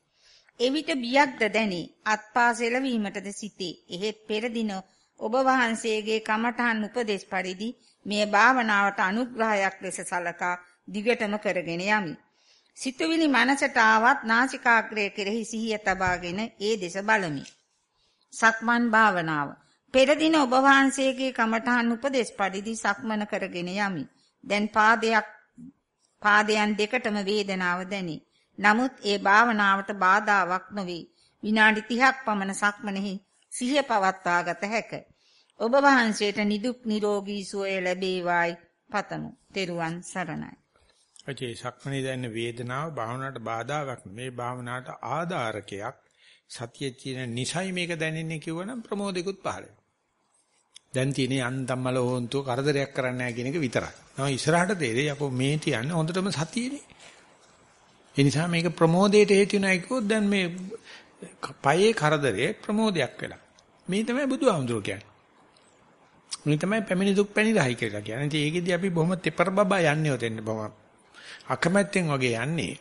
එවිට බියක්ද දැනේ. අත්පා සෙලවීමටද සිටේ. එහෙත් පෙර දින ඔබ වහන්සේගේ කමඨහන් උපදේශ පරිදි මේ භාවනාවට අනුග්‍රහයක් ලෙස සලකා දිගටම කරගෙන යමි. සිතුවිලි මනසට ආවත් නාසිකාග්‍රය කෙරෙහි සිහිය තබාගෙන ඒ දෙස බලමි. සක්මන් භාවනාව. පෙර දින ඔබ වහන්සේගේ කමඨහන් උපදේශ පරිදි සක්මන කරගෙන යමි. දැන් පාදයක් පාදයන් දෙකටම වේදනාව දැනේ. නමුත් ඒ භාවනාවට බාධාවක් නොවේ. විනාඩි 30ක් පමණ සක්මනෙහි සිහිය පවත්වා ගත හැක. ඔබ වහන්සේට නිදුක් නිරෝගී සුවය ලැබේවායි පතමු. තෙරුවන් සරණයි. අජේ සක්මණේ දැනෙන වේදනාව භාවනාවට බාධාවක් මේ භාවනාවට ආධාරකයක් සතියේ තියෙන නිසයි මේක දැනෙන්නේ කිව්වනම් ප්‍රමෝදිකුත් පහළ දැන් තියෙන්නේ අන්තම්මල හොන්තු කරදරයක් කරන්නේ නැහැ කියන එක විතරයි. නම ඉස්සරහට තේරෙයි අපෝ මේ තියන්නේ හොඳටම සතියේනේ. ඒ නිසා මේක ප්‍රමෝදයට හේතු වෙනයි කිව්වොත් දැන් මේ පයේ කරදරේ ප්‍රමෝදයක් වෙලා. මේ තමයි බුදුහාමුදුරුවෝ කියන්නේ. මේ තමයි පැමිණි දුක් පැනිරහයි කියලා කියන්නේ. ඉතින් ඒකෙදි අපි බොහොම තෙපර බබා යන්නේ ඔතෙන් බොහොම අකමැත්තෙන් වගේ යන්නේ.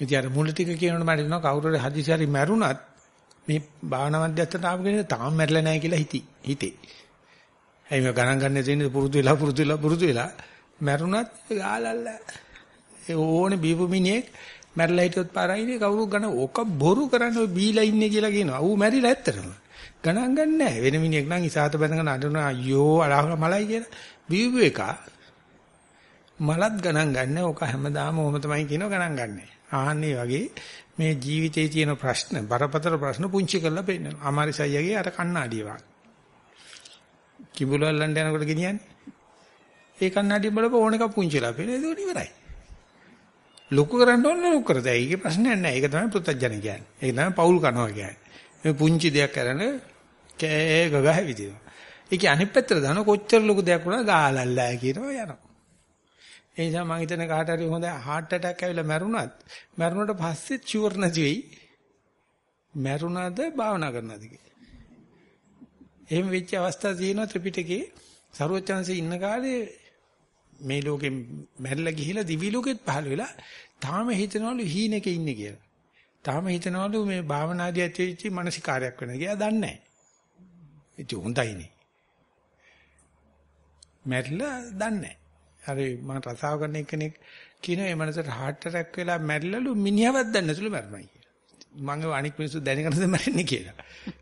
ඉතින් අර මුල ටික කියනකොට මට හිතෙනවා කවුරු හරි හදිසි හරි මැරුණත් මේ භාවනා මධ්‍යස්ථානට ආපු කෙනෙක් තාම මැරෙලා නැහැ කියලා හිති. හිතේ. එයි මේ ගණන් ගන්න තියෙන්නේ පුරුදු වෙලා පුරුදු වෙලා පුරුදු වෙලා මැරුණත් ගාලල්ල. ඒ ඕනේ බීපු මිනිහෙක් මැරලා හිටියොත් පාරයිනේ කවුරු ගණ ඕක බොරු කරන්නේ ඔය බීලා ඉන්නේ කියලා කියනවා. ඌ මැරිලා ඇත්තටම. ගණන් ගන්න නැහැ. වෙන මිනිහෙක් නම් ඉසాత බැඳගෙන අඬනවා අයියෝ අලාහල මලයි කියලා. බීපු එක මලත් ගණන් ගන්න. ඕක හැමදාම ඕම තමයි කියනවා ගණන් ගන්නෑ. ආන්නේ වගේ මේ ජීවිතයේ තියෙන ප්‍රශ්න බරපතල ප්‍රශ්න පුංචි කරලා පෙන්නනවා. අමාරිසයියගේ අර කණ්ණාඩිය වගේ. කිඹුල අල්ලන්න යනකොට ගෙනියන්නේ. ඒ කන්නඩිය බලපුව ඕන එක පුංචිලා පේන ඒක ඉවරයි. ලොකු කරන්න ඕන ලොකු කරද. ඒකේ ප්‍රශ්නයක් නැහැ. ඒක තමයි පුත්තජන කියන්නේ. ඒක තමයි පෞල් කනවා කියන්නේ. මේ පුංචි දෙයක් කරන කෑ ගගහ විදිනවා. ඒකේ අනිත් පැත්තට දාන කොච්චර ලොකු දෙයක් වුණා ගාලල්ලා කියනවා යනවා. ඒ නිසා මම හිතන කාට හරි හොඳ heart attack ඇවිල්ලා මැරුණත් මැරුණට පස්සේ ෂුවර් නැති වෙයි. මැරුණාද භාවනා කරනවාද කියලා. එහෙම වෙච්ච අවස්ථා තියෙනවා ත්‍රිපිටකේ සරුවචාන්සේ ඉන්න කාලේ මේ ලෝකෙ මැරිලා ගිහිලා දිවි ලෝකෙත් පහළ වෙලා තාම හිතනවලු හීනෙක ඉන්නේ කියලා. තාම හිතනවලු මේ භාවනාදී ඇති වෙච්ච මානසිකාරයක් වෙන කියලා දන්නේ නැහැ. ඒක හොඳයිනේ. මැරිලා දන්නේ නැහැ. හරි මම රසාව කරන කෙනෙක් කියන ඒ මනසට heart attack වෙලා මැරිලලු මිනිහවත් දන්නේ නැතුළු මැරුණා කියලා. මම අනික් මිනිස්සු දැනගෙනද මැරෙන්නේ කියලා.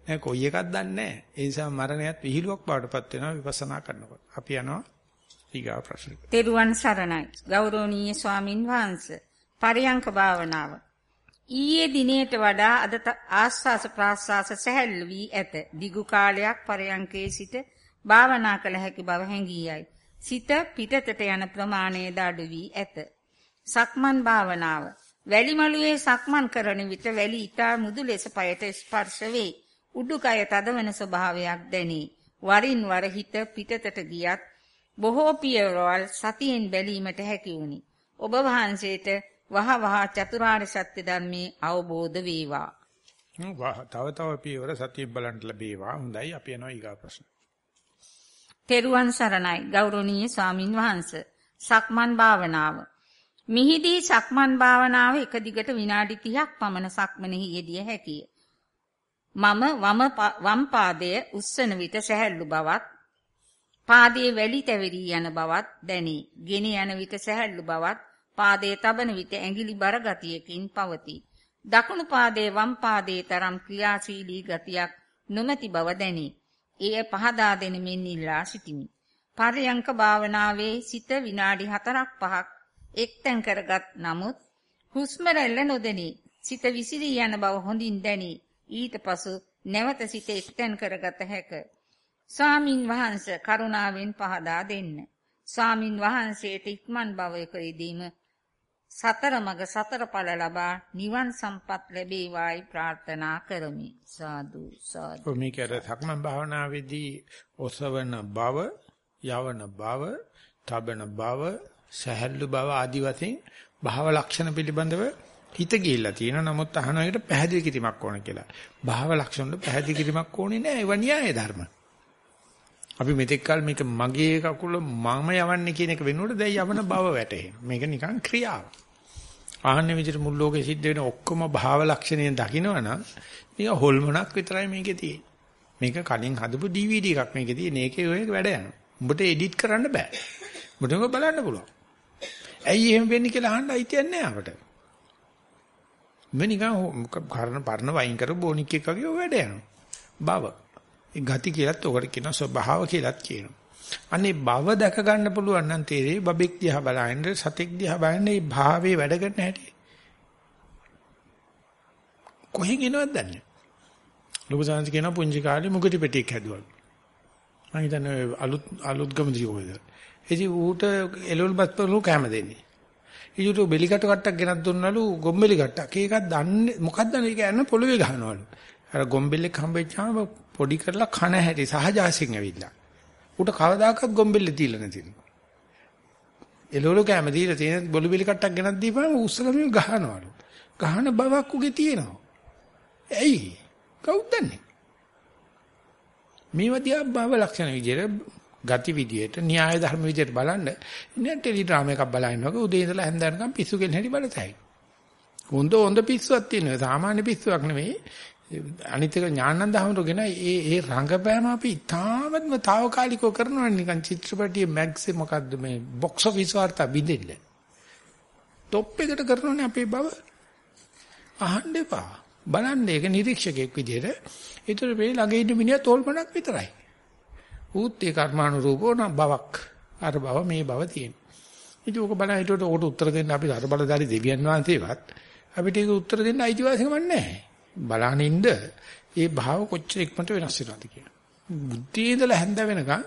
නෑ කොයි එකක් දන්නේ නැහැ. ඒ නිසා මරණයත් විහිළුවක් බවටපත් වෙනවා විපස්සනා කරනකොට. අපි යනවා ඊගා ප්‍රශ්නෙට. තෙරුවන් සරණයි. ගෞරවනීය ස්වාමින් වහන්සේ. පරියංක භාවනාව. ඊයේ දිනේට වඩා අද ආස්වාස ප්‍රාස්වාස සැහැල්ලු වී ඇත. දිගු කාලයක් පරයන්කේ සිට භාවනා කළ හැකි බව හැඟියයි. සිත පිටතට යන ප්‍රමාණයද අඩු වී ඇත. සක්මන් භාවනාව. වැලිමලුවේ සක්මන් කරන විට වැලි ඊටා මුදු ලෙස පයට ස්පර්ශ වේ. උඩුකය තදවන ස්වභාවයක් දැනේ. වරින් වර හිත පිටතට ගියත් බොහෝ පියවරවල් සතියෙන් බැලීමට හැකි වුණි. ඔබ වහන්සේට වහ වහ චතුරාර්ය සත්‍ය ධර්මයේ අවබෝධ වේවා. තව තව පියවර සතිය බලන්න ලැබේවා. හොඳයි අපි යනවා ඊගා ප්‍රශ්න. තෙරුවන් සරණයි ගෞරවනීය ස්වාමින් වහන්සේ. සක්මන් භාවනාව. මිහිදී සක්මන් භාවනාව එක දිගට විනාඩි 30ක් පමණ සක්මනෙහි යෙදිය හැකිය. මම වම වම් පාදයේ උස්සන විට සැහැල්ලු බවත් පාදයේ වැලි තැවිරි යන බවත් දැනේ. ගෙන යන විට සැහැල්ලු බවත් පාදයේ තබන විට ඇඟිලි බර ගතියකින් පවතී. දකුණු පාදයේ වම් පාදයේ තරම් ක්‍රියාශීලී ගතියක් නොමැති බව දැනේ. එය පහදා දෙනමින් ඉල්ලා සිටිමි. පරයන්ක භාවනාවේ සිත විනාඩි 4ක් 5ක් එක්තෙන් කරගත් නමුත් හුස්ම රැල්ල නොදෙනී. සිත විසිරී යන බව හොඳින් දැනී. ඊට පසු නැවත සිත එක්තෙන් කරගත හැක. ස්වාමින් වහන්සේ කරුණාවෙන් පහදා දෙන්න. ස්වාමින් වහන්සේට ඉක්මන් භවයකදීම සතර මඟ සතර ඵල ලබා නිවන් සම්පත් ලැබේවායි ප්‍රාර්ථනා කරමි. සාදු සාදු. මේක අර සක්මන් භාවනාවේදී ඔසවන බව යවන බව තබන බව සහැල්ලු බව ආදි වශයෙන් භාව ලක්ෂණ පිළිබඳව හිත ගිහිල්ලා තියෙනවා. නමුත් අහන එකට පැහැදිලි කිරීමක් ඕන කියලා. භාව ලක්ෂණ වල පැහැදිලි කිරීමක් ඕනේ නෑ. ඒව න්‍යාය ධර්ම. අපි මෙතෙක් කල මේක මගේ කකුල මම යවන්නේ කියන එක වෙනුවට දැන් යවන බව වැටහෙන මේක නිකන් ක්‍රියාවක් ආහන්නේ විදිහට මුල් ලෝකෙ සිද්ධ වෙන ඔක්කොම භාව ලක්ෂණයෙන් දකිනවනම් මේක හොල්මනක් විතරයි මේකේ තියෙන්නේ. මේක කලින් හදපු DVD එකක් මේකේ තියෙන. ඒකේ ඔය වැඩ යනවා. උඹට එඩිට් කරන්න බෑ. උඹට මේක බලන්න පුළුවන්. ඇයි එහෙම වෙන්නේ කියලා අහන්න අයිතියක් නෑ අපට. මේ නිකන් කරන පරණ වයින් කර බොනික් එකක් වගේ ඔය වැඩ යනවා. බව. ඒ ගති කියලාත් ඔකට කියනවා ස්වභාව කියලාත් කියනවා. අනේ භව දැක ගන්න පුළුවන් නම් තේරෙයි බබෙක් දිහා බලහින්ද සතෙක් දිහා බලහින්ද මේ භාවයේ වැඩ කරන හැටි. කොහෙන් එනවද දන්නේ? ලොකු සාංශ කියන පුංචි කාලේ මුගටි පෙටියක් හැදුවා. මම හිතන්නේ අලුත් අලුත් ගමදී කොහෙද? ඉතින් ඌට එළවලු බත් පොළු කැම දෙන්නේ. ඊට බෙලිකට කට්ටක් ගෙනත් දුන්නලු ගොම්බෙලි කට්ටක්. ඒකක් දන්නේ මොකක්ද ඒක යන පොළවේ ගහනවලු. අර ගොම්බෙල්ලෙක් හම්බෙච්චාම පොඩි කරලා කන හැටි සහජාසියෙන් ඇවිල්ලා. ඌට කවදාකවත් ගොම්බෙල්ල දීලා නැතිලු. එළවලු කැම දීලා තියෙන බොළු බෙලි කට්ටක් ගෙනත් දීපම උස්සලම ගහනවලු. ගහන බවක් උගේ තියෙනවා. ඇයි? කවුද දන්නේ? මේවා දිහා භව ලක්ෂණ විදියට ගති විදියට න්‍යාය ධර්ම විදියට බලන්න ඉන්නේ ටෙලිග්‍රාම එකක් බලනකොට උදේ ඉඳලා හැන්දෑනකම් පිස්සු කෙල් හැටි බලතයි. හොඳ හොඳ පිස්සුවක් තියෙනවා. සාමාන්‍ය පිස්සුවක් නෙවෙයි. අනිත් එක ඥානන්ද හමුරුගෙන ඒ ඒ රංගපෑම අපි තාමත්ම తాවකාලිකව කරනවා නිකන් චිත්‍රපටියේ මැග්සේ මොකද්ද මේ බොක්ස් ඔෆිස් වාර්තා බින්දෙන්න. টොප් එකට කරනෝනේ අපේ බව. අහන්න එපා. බලන්න ඒක නිරීක්ෂකෙක් විදියට. ඒතර මේ ළඟ ඉන්න මිනිහා තෝල්පණක් විතරයි. ඌත් ඒ කර්මානුරූපව නම් බවක්. අර බව මේ බව තියෙන. ඉතින් ඕක බලන හිතුවට ඕකට උත්තර දෙන්න අපි අර බලදාරි දෙවියන් වහන්සේවත් අපිට ඒක උත්තර දෙන්න අයිතිවාසිකමක් නැහැ. බලහන් ඉන්න ඒ භාව කොච්චර ඉක්මනට වෙනස් වෙනවද කියලා. බුද්ධියේ ඉඳලා හැඳ වෙනකන්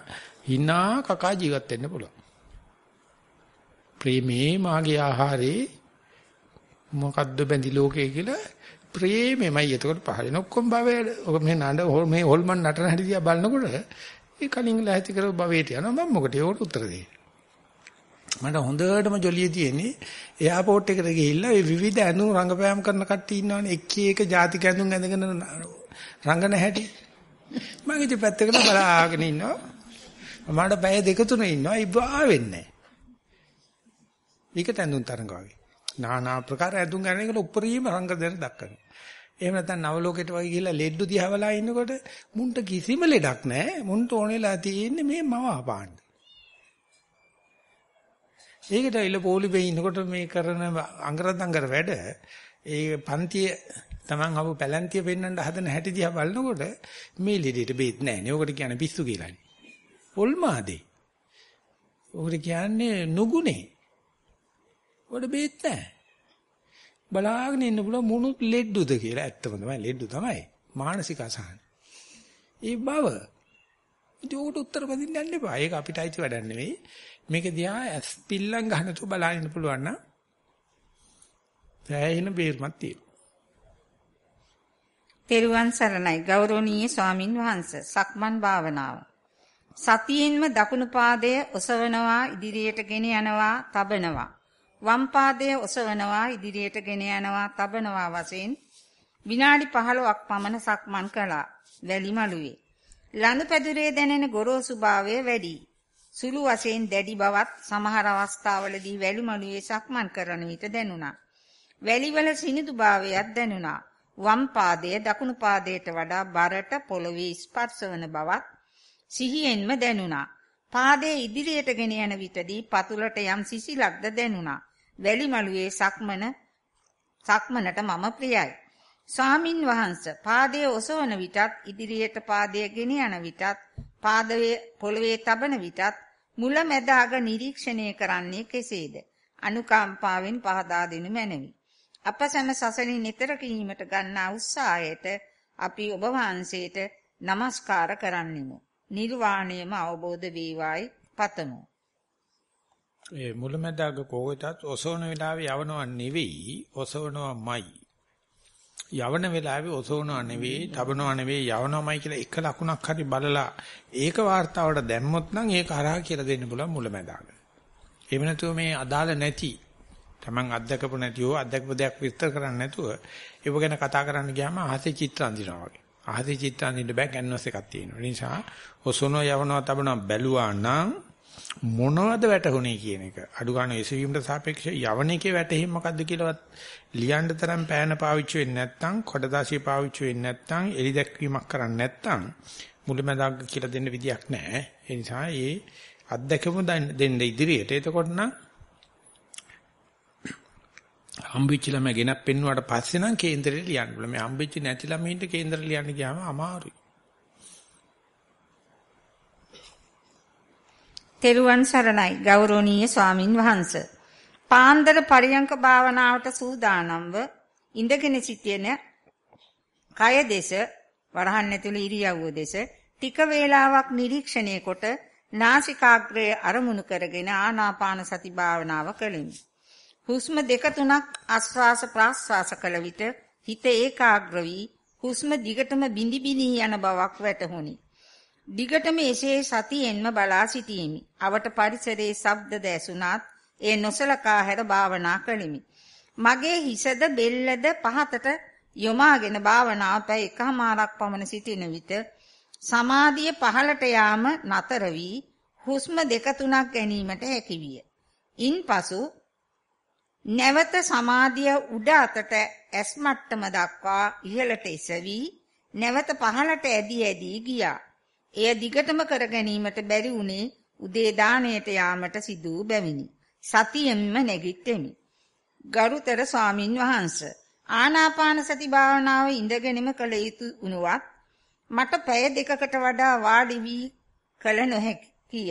hina කකා ජීවත් වෙන්න පුළුවන්. ප්‍රේමේ මාගේ ආහාරේ මොකද්ද බැඳි ලෝකේ කියලා ප්‍රේමෙමයි එතකොට පහලින ඔක්කොම භවය ඔක මේ නඩ මේ හොල්මන් නටන හැටි දිහා බලනකොට ඒ කලින් ලැහැති කරව භවයට යනවා මම මොකටද ඒකට උත්තර දෙන්නේ මට හොඳටම ජොලිය තියෙන්නේ එයාපෝට් එකට ගිහිල්ලා ඒ විවිධ ඇඳුම් රංගපෑම් කරන කට්ටිය ඉන්නවනේ. එක එක ජාතික ඇඳුම් ඇඳගෙන රංගන හැටි. මම ඉතින් පැත්තකට බලාගෙන ඉන්නවා. මමඩ පැය දෙක තුන ඉන්නවා. ඉබා වෙන්නේ ඒකට ඇඳුම් තරඟ වගේ. নানা ආකාර ඇඳුම් ගන්න එකට උපරිම රංග දෙන දක්වන එහෙම නැත්නම් නවලෝකයට වගේ ගිහිල්ලා ලෙඩ්ඩු දිහා බලා ඉන්නකොට මුන්ට කිසිම ලෙඩක් නැහැ. මුන්ට ඕනෙලා තියෙන්නේ මේ මව අපාන්න. ඒකට ඉල පොලිපේ ඉන්නකොට මේ කරන අංගරදංගර වැඩ ඒ පන්තිය Taman අව පැලැන්තිය පෙන්වන්න හදන හැටි දිහා බලනකොට මේ ලෙඩේට බේත් නැහැ නේ. ඔකට කියන්නේ පිස්සු කියලානේ. පොල්මාදේ. ඔකට කියන්නේ නුගුනේ. ඔකට බේත් නැහැ. බලාගෙන ඉන්න පුළුවන් මොනුත් ලෙඩුද කියලා ඇත්තම තමයි ලෙඩු තමයි. මානසික අසහන. ඒ බව. ඉතින් උකට උත්තර බඳින්න යන්න එපා. ඒක අපිට අයිති වැඩක් නෙවෙයි. මේක දිහා ඇස් පිල්ලම් ගන්න තු බලන්න පුළුවන් නම් සෑහෙන බේරුමක් තියෙනවා. තෙරුවන් සරණයි. ගෞරවනීය ස්වාමින් වහන්සේ සක්මන් භාවනාව. සතියෙන්ම දකුණු පාදය ඔසවනවා ඉදිරියට ගෙන යනවා තබනවා. වම් පාදය ඔසවනවා ඉදිරියට ගෙන යනවා තබනවා වශයෙන් විනාඩි 15ක් පමණ සක්මන් කළා. වැලි මළුවේ ලනුපැදුරේ දැනෙන ගොරෝසු භාවය වැඩි. සුළු වශයෙන් දැඩි බවත් සමහර අවස්ථාවලදී වැලි මළුවේ සක්මන් කරන විට දැනුණා වැලිවල සිනිඳු භාවයක් දැනුණා වම් පාදය දකුණු පාදයට වඩා බරට පොළවේ ස්පර්ශ වන බවත් සිහියෙන්ම දැනුණා. පාදයේ ඉදිරියට ගෙන යන විටදී පතුලට යම් සිසිලක්ද දැනුණා. වැලි මළුවේ සක්මන සක්මනට මම ප්‍රියයි. ස්වාමින් වහන්සේ පාදයේ ඔසවන විටත් ඉදිරියට පාදය ගෙන යන විටත් පාදයේ පොළවේ තබන විටත් මුල මැද අග නිරීක්ෂණය කරන්නේ කෙසේද? අනුකම්පාවෙන් පහදා දෙනු මැනවි. අප සැම සසලින් නිතර කීමට ගන්නා උත්සාහයට අපි ඔබ වහන්සේට নমස්කාර කරන්නෙමු. නිර්වාණයම අවබෝධ වේවායි පතමු. ඒ මුලමැදාග කෝකටත් ඔසවන වෙලාවේ යවනව නෙවෙයි ඔසවනවමයි. යවන වෙලාවේ ඔසවනවා නෙවෙයි, තබනවා නෙවෙයි, යවනවාමයි කියලා එක ලකුණක් හරි බලලා ඒක වார்த்தාවට දැම්මොත් නම් ඒක හරහා කියලා දෙන්න පුළුවන් මුලැමැදාග. එහෙම නැතුව මේ අදාළ නැති Taman අත්දකපු නැතිව අත්දකපු දෙයක් විස්තර කරන්නේ නැතුව ඒක ගැන කතා කරන්න ගියාම අහසේ චිත්‍ර අඳිනවා වගේ. අහසේ චිත්‍ර අඳින්න බෑ කැන්වස් එකක් තියෙනවා. නිසා ඔසවනවා යවනවා තබනවා බැලුවා නම් මොනවද වැටහුනේ කියන එක. අඩු ගන්න එසවීමට සාපේක්ෂව යවන එකේ වැටහිම මොකද්ද කියලාවත් ලියන්න තරම් පෑන පාවිච්චි වෙන්නේ නැත්නම් කොටදාසිය පාවිච්චි වෙන්නේ නැත්නම් එලි දැක්වීමක් කරන්නේ නැත්නම් මුලමදාග කියලා දෙන්න විදියක් නැහැ. ඒ නිසා මේ අත්දැකීම දෙන්න ඉදිරියට. එතකොට නම් හම්බෙච්ච ළමයා ගෙනත් පෙන්නුවාට පස්සේ නම් කේන්දරේ ලියන්න පුළුවන්. මේ හම්බෙච්ච නැති ළමයින්ට කේන්දර ලියන්න ගියාම අමාරුයි. තෙරුවන් සරණයි ගෞරවනීය ස්වාමින් වහන්සේ. පාන්දර පරියංක භාවනාවට සූදානම්ව ඉඳගෙන සිටින කය දෙස වරහන් ඇතුළේ ඉරියව්ව දෙස ටික වේලාවක් නිරීක්ෂණය කොට නාසිකාග්‍රය අරමුණු කරගෙන ආනාපාන සති භාවනාව කළෙමි. හුස්ම දෙක තුනක් ආස්වාස ප්‍රාස්වාස කළ විට හිත ඒකාග්‍ර වී හුස්ම දිගටම බිඳි බිඳි යන බවක් වැටහුණි. දිගටම එසේ සතියෙන්ම බලා සිටීමි. අවට පරිසරයේ ශබ්ද දැසුණත් ඒ නොසලකා හැර භාවනා කළෙමි. මගේ හිසද බෙල්ලද පහතට යොමාගෙන භාවනාව පැය එකමාරක් පමණ සිටින විට සමාධිය පහළට යාම නතර වී හුස්ම දෙක තුනක් ගැනීමට හැකි විය. ඉන්පසු නැවත සමාධිය උඩ අතට ඇස් මට්ටම දක්වා ඉහළට එසවි නැවත පහළට ඇදී ඇදී ගියා. එය දිගටම කර ගැනීමට බැරි වුණේ උදේ දාණයට යාමට සිදු බැවිනි. සතියෙන්ම නැගිටෙමි. ගරුතර ස්වාමින් වහන්සේ ආනාපාන සති භාවනාව ඉඳගෙනම කළ යුතු වුණුවත් මට පැය දෙකකට වඩා වාඩි වී කළ නොහැකිය.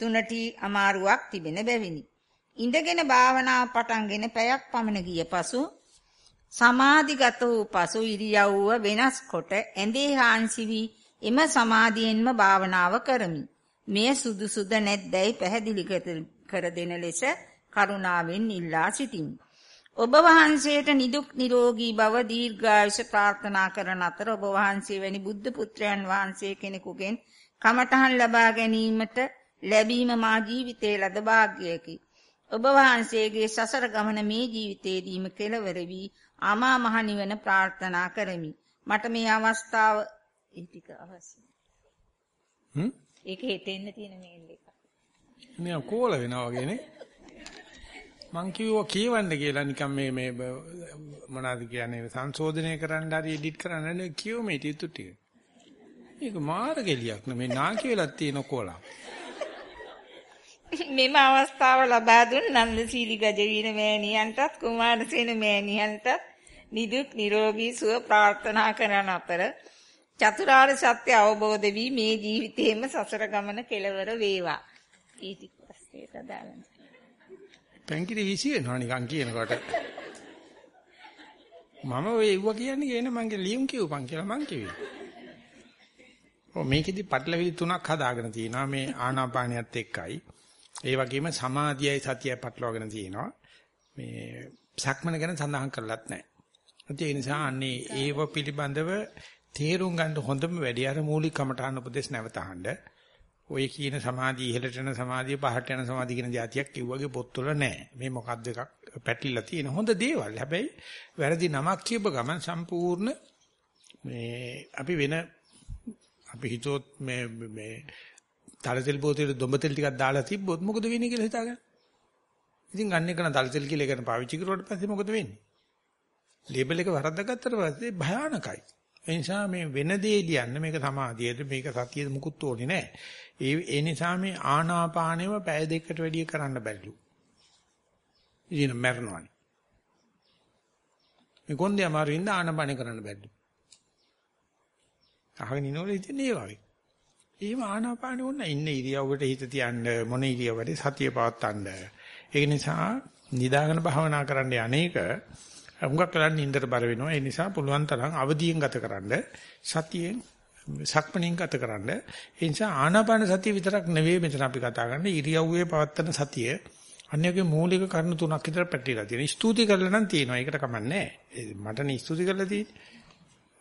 තුනටි අමාරුවක් තිබෙන බැවිනි. ඉඳගෙන භාවනාව පටන්ගෙන පැයක් පමණ ගිය පසු සමාධිගත වූ පසු ඉරියව්ව වෙනස් කොට ඇඳේ හාන්සි වී එම සමාධියෙන්ම භාවනාව කරමි. මෙය සුදුසුද නැද්දයි පැහැදිලි කර දෙන ලෙස කරුණාවෙන් ඉල්ලා සිටිමි. ඔබ වහන්සේට නිදුක් නිරෝගී බව දීර්ඝායුෂ ප්‍රාර්ථනා කරන අතර ඔබ වහන්සේ වැනි බුද්ධ පුත්‍රයන් වහන්සේ කෙනෙකුගෙන් කමඨහන් ලබා ගැනීමට ලැබීම මා ජීවිතයේ ලද වාග්යකි. ඔබ වහන්සේගේ සසර ගමන මේ ජීවිතයේදීම කෙලවර වී අමා මහ නිවන ප්‍රාර්ථනා කරමි. මට මේ අවස්ථාව ඒ ටික අවශ්‍යයි. හ්ම්? ඒක හෙටෙන්න තියෙන මේල් එක. මේ කෝල වෙනවා වගේ නේ. මං කිව්වා කියවන්න කියලා නිකන් මේ මේ මොනවද කියන්නේ සංශෝධනය කරන්න හරි එඩිට් කරන්න නෙවෙයි කියව මේ ටික ටික. මේක මාර ගෙලියක් නෙමේ නාකි වෙලක් තියෙන කෝලා. මෙම අවස්ථාව ලබා දුන් නන්දසීලි ගජවීර මෑණියන්ටත් කුමාරසේන මෑණියන්ටත් නිදුක් නිරෝගී සුව ප්‍රාර්ථනා කරන අතර චතුරාර්ය සත්‍ය අවබෝධ වී මේ ජීවිතේම සසර ගමන කෙලවර වේවා. ඊටි පස්සේට දාන්න. පැංකිරි විසි වෙනවා නිකන් කියනකොට. මම ඔය එව්ව කියන්නේ කියන මංගේ ලියුම් කියවපන් කියලා මං කිව්වේ. ඔව් මේකෙදි පටලවිලි තුනක් හදාගෙන තියෙනවා මේ ආනාපානියත් එක්කයි. ඒ වගේම සමාධියයි සතියයි පටලවාගෙන තියෙනවා. මේ සක්මන ගැන සඳහන් කරලත් නැහැ. ඒ නිසා අන්නේ ඒව පිළිබඳව තේරුම් ගන්න හොඳම වැඩි අර මූලික කමඨාන උපදේශ නැවත අහන්න. ඔය කියන සමාධිය ඉහළට යන සමාධිය පහට යන සමාධිය කියන જાතියක් කිව්වගේ පොත්වල නැහැ. මේ මොකක්ද එකක් පැටලිලා තියෙන හොඳ දේවල්. හැබැයි වැරදි නමක් කියප ගමන් සම්පූර්ණ මේ අපි වෙන අපි හිතුවොත් මේ මේ තලතෙල් බෝතලේ දොඹතෙල් ටිකක් දාලා තිබ්බොත් මොකද වෙන්නේ කියලා හිතාගන්න. ඉතින් ගන්න එක නම් තලතෙල් කියලා එකන පාවිච්චි කරුවාට පස්සේ මොකද වෙන්නේ? ලේබල් එක වරද්දාගත්තට පස්සේ භයානකයි. ඒ නිසා මේ වෙන දේ ලියන්න මේක සමාධියද මේක සතියද මුකුත් ඕනේ නැහැ. ඒ ඒ නිසා මේ ආනාපානෙම පැය දෙකකට වැඩිය කරන්න බැරිලු. ඉතින් මරණවනේ. මේ කොන්දේ අමාරුින්ද ආනාපානෙ කරන්න බැරිලු. අහගෙන ඉනෝල ඉතින් ඒ වගේ. එහෙම ආනාපානෙ වුණා ඉන්න ඉරියව්වට හිත තියන්න මොන ඉරියව්වට සතිය පවත්තන්න. ඒක නිසා නිදාගෙන භාවනා කරන්න යන්නේක හුඟක් කරන්නේ නින්දට බර වෙනවා. ඒ නිසා පුළුවන් තරම් අවදියෙන් ගතකරනද සතියෙන් සක්මණෙන් ගතකරනද ඒ නිසා ආනාපාන සතිය විතරක් නෙවෙයි මෙතන අපි කතා කරන්නේ ඉරියව්වේ පවත්තන සතිය. අන්‍යගේ මූලික කරුණු තුනක් විතර පැටලිලා තියෙනවා. ස්තුති කරලා නම් තියෙනවා. ඒකට කමන්නේ නැහැ. මටනේ ස්තුති කරලා තියෙන්නේ.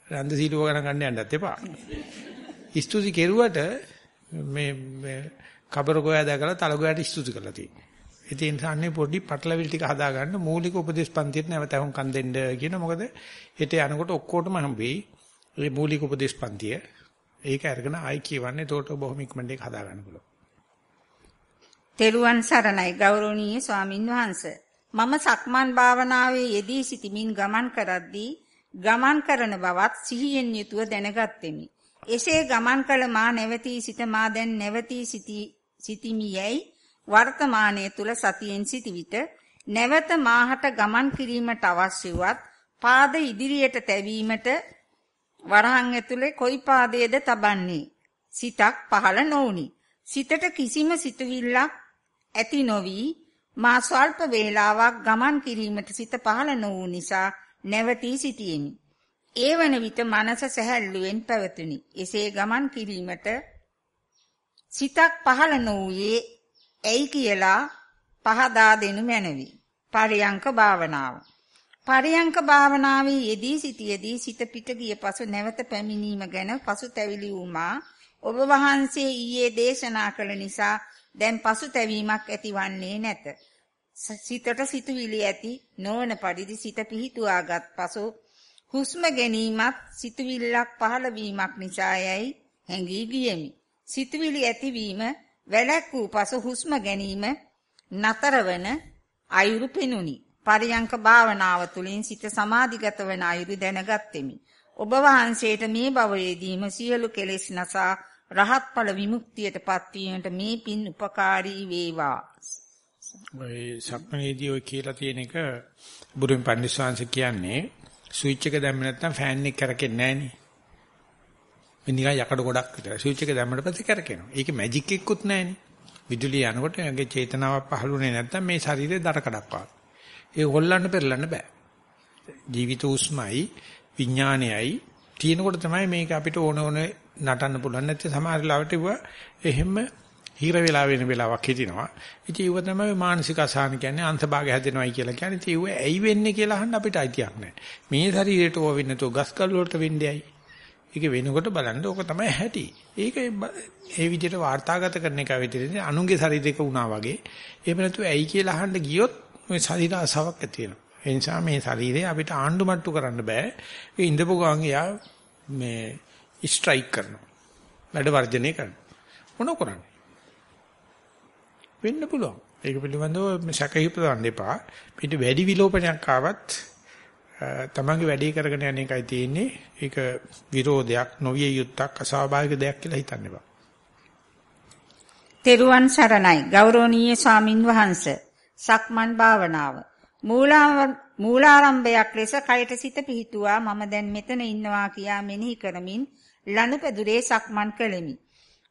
රන්ද සීලුව ගණන් ගන්න යන්නත් එපා. ස්තුති කෙරුවට මේ මේ කබර ගෝයා දැකලා තල ගෝයාට ස්තුති කරලා තියෙනවා. ඒ නිසා අන්නේ පොඩි පටලවිල් ටික හදාගන්න මූලික උපදේශ පන්තියට නැවත වුන් කන් දෙන්න කියන මොකද හෙට යනකොට ඔක්කොටම හම්බෙයි. මේ මූලික උපදේශ පන්තිය. ඒක අරගෙන ආයි කියවන්නේ ඒකට බොහොම ඉක්මනට ඒක හදාගන්න පුළුවන්. තෙරුවන් සරණයි ගෞරවනීය ස්වාමින් වහන්සේ. මම සක්මන් භාවනාවේ යෙදී සිටමින් ගමන් කරද්දී ගමන් කරන බවත් සිහියෙන් යුතුව දැනගත්ෙමි. එසේ ගමන් කළ මා නැවතී සිට මා දැන් නැවතී සිටිමියයි වර්තමානයේ තුල සතියෙන් සිටි විට නැවත මාහට ගමන් කිරීමට අවශ්‍යවත් පාද ඉදිරියට තැවීමට වරහන් ඇතුලේ කොයි පාදයේද තබන්නේ? සිතක් පහළ නොඋනි සිතට කිසිම සිතුවිල්ලක් ඇති නොවි. මා ස්වල්ප වේලාවක් ගමන් කිරීමට සිත පහළ නොවු නිසා නැවතී සිටියෙමි. ඒ වන විට මනස සැහැල්ලුවෙන් පැවතුනි. එසේ ගමන් කිරීමට සිතක් පහළ නොවුයේ ඇයි කියලා පහදා දෙනු මැනවි. පරියංක භාවනාව. පරියංක භාවනාවේ යෙදී සිටියේදී සිත පිට ගිය පසු නැවත පැමිණීම ගැන පසුතැවිලි වූමා ඔබ වහන්සේ ඊයේ දේශනා කළ නිසා දැන් පසුතැවීමක් ඇතිවන්නේ නැත. සිතට සිතුවිලි ඇති නොවන පරිදි සිත පිහිටුවාගත් පසු හුස්ම ගැනීමත් සිතුවිල්ලක් පහළ වීමක් නිසායයි හැඟී ගියෙමි. සිතුවිලි ඇතිවීම වැලැක් වූ පසු හුස්ම ගැනීම නතරවන අයුරු පෙනුනි. පරියංක භාවනාව තුළින් සිත සමාධිගත වන අයුරු දැනගත්ෙමි. ඔබ වහන්සේට මේ භවයේදීම සියලු කෙලෙස් නසා රහත් ඵල විමුක්තියටපත් වීමට මේ පින් උපකාරී වේවා. ඔය සක්මනේදී ඔය කියලා තියෙන එක බුදුන් පන්දිස්වාංශ කියන්නේ ස්විච් එක දැම්ම නැත්නම් ෆෑන් එක කරකෙන්නේ නැහැ නේ. නිකන් යකඩ ගොඩක් විතර. ස්විච් එක දැම්මට පස්සේ කරකිනවා. ඒකේ මැජික් එකකුත් නැහැනේ. විදුලිය යනකොට යගේ චේතනාවක් පහළුනේ නැත්තම් මේ ශරීරේ දර කඩක් වගේ. ඒ හොල්ලන්න පෙරලන්න බෑ. ජීවිත උස්මයි විඥානයයි තියෙනකොට තමයි මේක අපිට ඕන ඕන නටන්න පුළුවන්. නැත්නම් සමහර ලාවට එහෙම හිර වෙලා වෙන වෙලාවක් හිටිනවා. ඉතින් ඒව තමයි මානසික අසහන කියන්නේ අන්තභාගය හැදෙනවයි කියලා කියන්නේ. ඉතින් ඒව ඇයි වෙන්නේ කියලා අහන්න අපිට අයිතියක් නැහැ. මේ ශරීරයට ඕව වෙන්නේ તો ගස්කල් වලට වෙන්නේ ඇයි? ඒක වෙනකොට බලන්න ඕක තමයි හැටි. ඒක ඒ විදිහට වාර්තාගත කරන එක විදිහට අනුන්ගේ ශරීරයක වුණා වගේ. එහෙම නැතු ඇයි කියලා අහන්න ගියොත් මේ ශරීර අසාවක් ඇති වෙනවා. ඒ නිසා මේ ශරීරය අපිට ආණ්ඩු මට්ටු කරන්න බෑ. ඒ ඉඳපු ගමන් එයා මේ ස්ට්‍රයික් කරනවා. වැඩ වර්ජනය කරනවා. මොන කරන්නේ? වෙන්න පුළුවන්. ඒක පිළිබඳව සැකහිප දාන්න එපා. පිට වැඩි විලෝපනයක් ආවත් තමන්ගේ වැඩේ කරගෙන යන එකයි තියෙන්නේ. ඒක විරෝධයක්, නොවිය යුත්තක්, අස්වාභාවික දෙයක් කියලා හිතන්න එපා. තෙරුවන් සරණයි. ගෞරවනීය ස්වාමින් වහන්ස සක්මන් භාවනාව. මූලාරම්භයක් ලෙස කයට සිත පිහිටුවා. මම දැන් මෙතන ඉන්නවා කියා මෙනෙහි කරමින් ලනුපැදුරේ සක්මන් කළෙමි.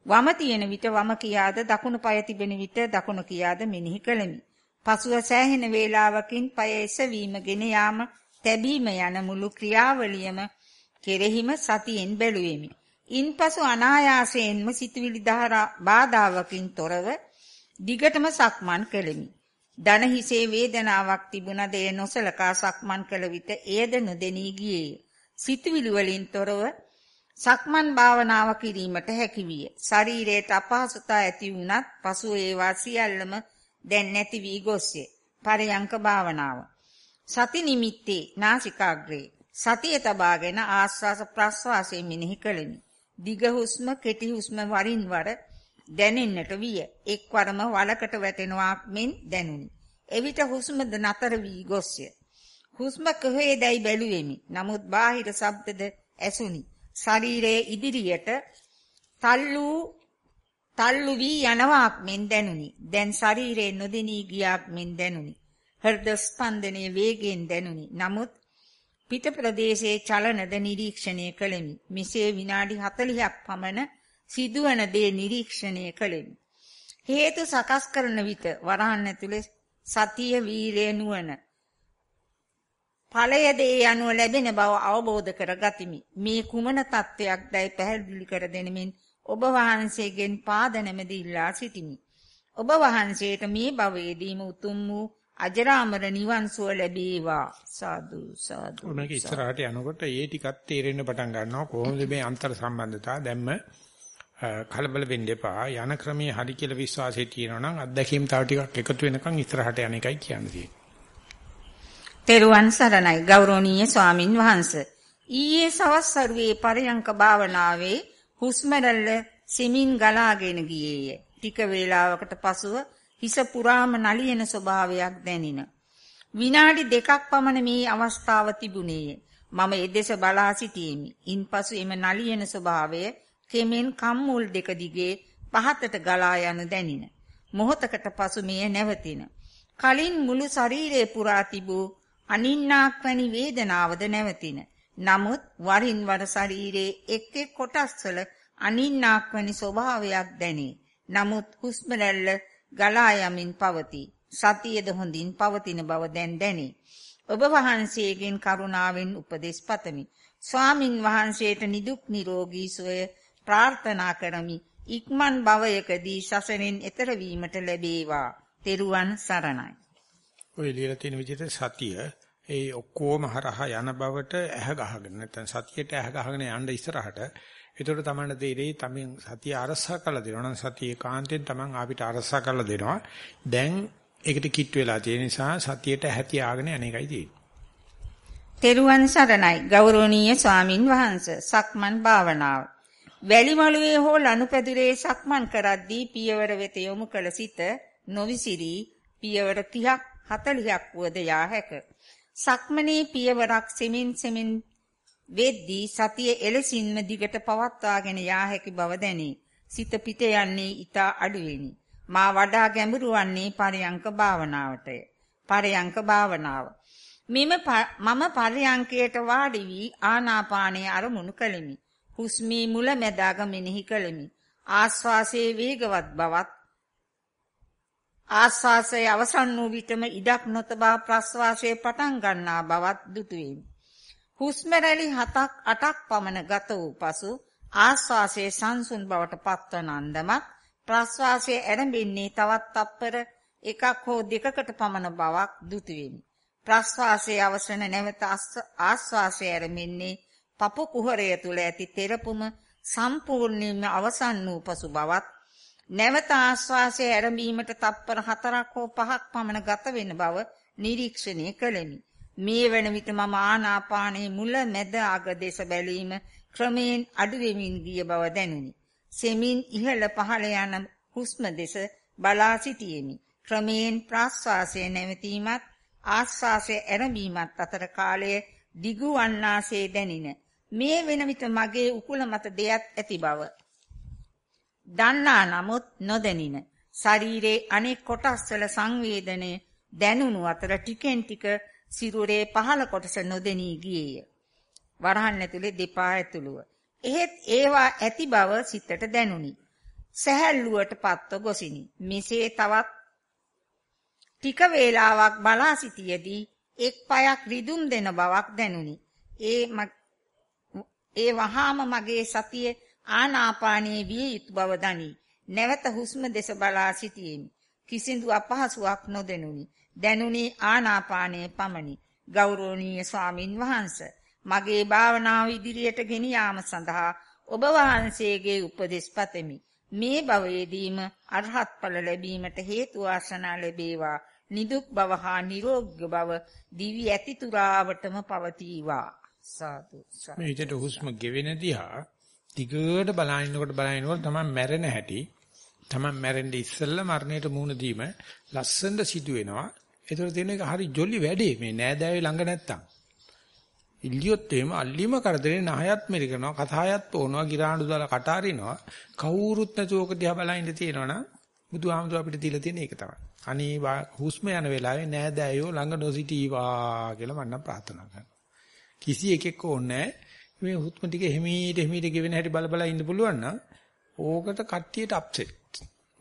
වම තියෙන විට වම කියාද දකුණු පාය තිබෙන විට දකුණු කියාද මෙනෙහි කළෙමි. පසුව සෑහෙන වේලාවකින් পায় එසවීමගෙන යාම තැබීම යන මුළු ක්‍රියාවලියම කෙරෙහිම සතියෙන් බැලුවෙමි. ඉන්පසු අනායාසයෙන්ම සිතුවිලි බාධාවකින් තොරව දිගටම සක්මන් කළෙමි. දන හිසේ වේදනාවක් තිබුණද එය නොසලකා සක්මන් කළ විට එයද නොදෙනී ගියේය. සිතුවිලි වලින් තොරව සක්මන් භාවනාව කිරීමට හැකි විය. ශරීරයට අපහසුතා ඇති වුණත් පසු ඒවා සියල්ලම දැන් නැති වී ගොස්ය. පරයන්ක භාවනාව. සති නිමිත්තේ නාසිකාග්‍රේ සතිය තබාගෙන ආස්වාස ප්‍රස්වාසයේ මෙනෙහි කළෙමි. දිග හුස්ම කෙටි හුස්ම වරින් වර දැනෙන්නට විය. එක්වරම වලකට වැටෙනවාක් මෙන් දැනුනි. එවිට හුස්මද නතර වී ගොස්ය. හුස්ම කොහේදයි බැලුවෙමි. නමුත් බාහිර ශබ්දද ඇසුනි. ශරීරයේ ඉදිරියට තල්ලු තල්ලු වී යනවාක් මෙන් දැනුනි. දැන් ශරීරයේ නොදෙනී ගියාක් මෙන් දැනුනි. හෘද ස්පන්දනයේ වේගයෙන් දැනුනි. නමුත් පිට ප්‍රදේශයේ චලනද නිරීක්ෂණය කළෙමි. මෙසේ විනාඩි 40ක් පමණ සිදුවන දේ නිරීක්ෂණය කළෙමි. හේතු සකස් කරන විට වරහන් ඇතුලේ සතිය වීරය නුවණ ඵලය දේ අනුව ලැබෙන බව අවබෝධ කරගතිමි. මේ කුමන தත්වයක්දයි පැහැදිලි කර දෙනමින් ඔබ වහන්සේගෙන් පාද නැමෙද ඉල්ලා සිටිමි. ඔබ වහන්සේට මේ භවයේදීම උතුම් වූ අජරාමර නිවන් සුව ලැබේවා සාදු සාදු. මේක ඉස්සරහට යනකොට ඒ ටිකක් තේරෙන්න පටන් ගන්නවා කොහොමද මේ අන්තර් සම්බන්ධතාව දැම්ම කලබල වෙන්න එපා යන ක්‍රමයේ හරි කියලා විශ්වාසය තියෙනවා නම් අත්දැකීම් තව ටිකක් එකතු වෙනකන් ඉස්සරහට යන එකයි කියන්නේ. තෙරුවන් සරණයි ගෞරවනීය ස්වාමින් වහන්සේ. ඊයේ සවස් සරුවේ පරයන්ක භාවනාවේ හුස්ම රැල්ල සිමින් ගලාගෙන ගියේය. ටික වේලාවකට පසුව හිස පුරාම නලියන ස්වභාවයක් දැනින. විනාඩි දෙකක් පමණ මේ අවස්ථාව තිබුණේය. මම එදෙස බලා සිටියෙමි. ඉන්පසු එම නලියන ස්වභාවය කෙමෙන් කම්මුල් දෙක දිගේ පහතට ගලා යනු දැනින. මොහොතකට පසු මෙය නැවතින. කලින් මුළු ශරීරය පුරා තිබූ අනින්නාක් වැනි වේදනාවද නැවතින. නමුත් වරින් වර ශරීරයේ එක් එක් කොටස්වල අනින්නාක් වැනි ස්වභාවයක් දැනේ. නමුත් හුස්ම රැල්ල ගලා යමින් පවතී. සතියද හොඳින් පවතින බව දැන් දැනේ. ඔබ වහන්සේගෙන් කරුණාවෙන් උපදෙස් පතමි. ස්වාමින් වහන්සේට නිදුක් නිරෝගී සුවය ප්‍රාර්ථනා කරමි. ඉක්මන් භවයකදී සසරෙන් එතර වීමට ලැබේවා. තෙරුවන් සරණයි. ඔය ලියලා තියෙන විදිහට සතිය ඒ ඔක්කොම හරහා යන බවට ඇහ ගහගෙන නැත්නම් සතියට ඇහ ගහගෙන යන්න ඉස්සරහට ඒතකොට තමයි තේරෙයි තමන් සතිය අරසා කරලා දෙනවා. නම් සතිය කාන්තෙන් තමන් ආපිට අරසා කරලා දෙනවා. දැන් ඒකට කිට් වෙලා තියෙන නිසා සතියට ඇහැති ආගෙන අනේකයි තියෙන්නේ. තෙරුවන් සරණයි. ගෞරවනීය ස්වාමින් වහන්සේ සක්මන් භාවනාව. වැලිමලුවේ හෝ ලනුපැදුරේ සක්මන් කරද්දී පියවර වෙත යොමු කළ සිට නොවිසිරි පියවර 30ක් 40ක් වුවද යා හැක. සක්මනේ පියවරක් සෙමින් සෙමින් වෙද්දී සතිය එලසින්ම දිගට පවත්වාගෙන යා හැකි බව දැනේ. සිත පිට යන්නේ ඊට අඩුවෙනි. මා වඩා ගැඹුරු වන්නේ පරයන්ක භාවනාවටය. පරයන්ක භාවනාව. මෙම මම පරයන්කයට වාඩි වී ආනාපානයේ අරමුණු කළෙමි. හුස්මේ මුල මැදාග මෙනෙහි කළෙමි. ආස්වාසයේ වේගවත් බවත් ආස්වාසයේ අවසන් වූ විටම ඉඩක් නොතබා ප්‍රස්වාසයේ පටන් ගන්නා බවත් දුටුවෙමි. හුස්ම රැලි 7ක් 8ක් පමණ ගත වූ පසු ආශ්වාසයේ සංසුන් බවට පත්වන අන්දමක් ප්‍රශ්වාසයේ ඇරඹෙන්නේ තවත් තප්පර එකක් හෝ දෙකකට පමණ බවක් දුටු වෙමි. ප්‍රශ්වාසයේ අවසන නැවත ආශ්වාසයේ ඇරඹෙන්නේ පපු කුහරය තුල ඇති තෙරපුම සම්පූර්ණයෙන්ම අවසන් වූ පසු බවත් නැවත ආශ්වාසයේ ඇරඹීමට තප්පර 4ක් හෝ 5ක් පමණ ගත වෙන බව නිරීක්ෂණය කළෙමි. මේ වන විට මම ආනාපානයේ මුල මැද අග දෙස බැලීම ක්‍රමයෙන් අඩු වෙමින් ගිය බව දැනුනි. සෙමින් ඉහළ පහළ යන හුස්ම දෙස බලා සිටියෙමි. ක්‍රමයෙන් ප්‍රාශ්වාසය නැවතීමත් ආශ්වාසය ඇරඹීමත් අතර කාලය දිගු වන්නාසේ දැනින. මේ වෙන විට මගේ උකුල මත දෙයක් ඇති බව දන්නා නමුත් නොදැනින. ශරීරයේ අනෙක් කොටස්වල සංවේදනය දැනුණු අතර ටිකෙන් ටික සිරුරේ පහළ කොටස නොදෙනී ගියේය. වරහන් ඇතුලේ දෙපා ඇතුළුව. එහෙත් ඒවා ඇති බව සිතට දැනුනි. සැහැල්ලුවට පත්ව ගොසිනි. මෙසේ තවත් ටික වේලාවක් බලා සිටියේදී එක් පයක් රිදුම් දෙන බවක් දැනුනි. ඒ ඒ වහාම මගේ සතිය ආනාපානයේ විය යුතු බව දනි. නැවත හුස්ම දෙස බලා සිටියෙමි. කිසිදු අපහසුාවක් නොදෙනුනි. දැනුනි ආනාපානයේ පමණි. ගෞරවනීය ස්වාමින් වහන්සේ මගේ භාවනාව ඉදිරියට ගෙන යාම සඳහා ඔබ වහන්සේගේ උපදෙස් පතමි. මේ භවයේදීම අරහත් ඵල ලැබීමට හේතු වාසනා ලැබේවා. නිදුක් බව හා නිරෝගී බව දිවි ඇතිතුරාවටම පවතිවා. සාදු මේ විදිහට හුස්ම ගෙවෙන දිහා දිගට බලනකොට බලනකොට තමයි මැරෙන හැටි තමයි මැරෙන්න ඉස්සෙල්ලා මරණයට මුහුණ දීම ලස්සනට සිදු වෙනවා. ඒතර තියෙන එක හරි ජොලි වැඩේ මේ නෑදෑවේ ළඟ නැත්තම්. ඉල්ලියොත් එහෙම අල්ලිම කරදරේ නහයත් මෙරිකනවා කතායත් පොනවා ගිරාඬු දාලා කට අරිනවා කවුරුත් නැතුව ඔක දිහා බලන් තියෙනවනම් බුදුහාමුදුර අපිට දීලා තියෙන එක තමයි. අනේ හුස්ම යන වෙලාවේ නෑදෑයෝ ළඟ නොසිටීවා කියලා මම නම් ප්‍රාර්ථනා කරනවා. කිසි එකෙක් ඕනේ මේ හුස්ම ටික හිමීට හිමීට ගෙවෙන හැටි බල බල ඉන්න පුළුවන් නම් ඕකට කට්ටියට අප්සෙට්.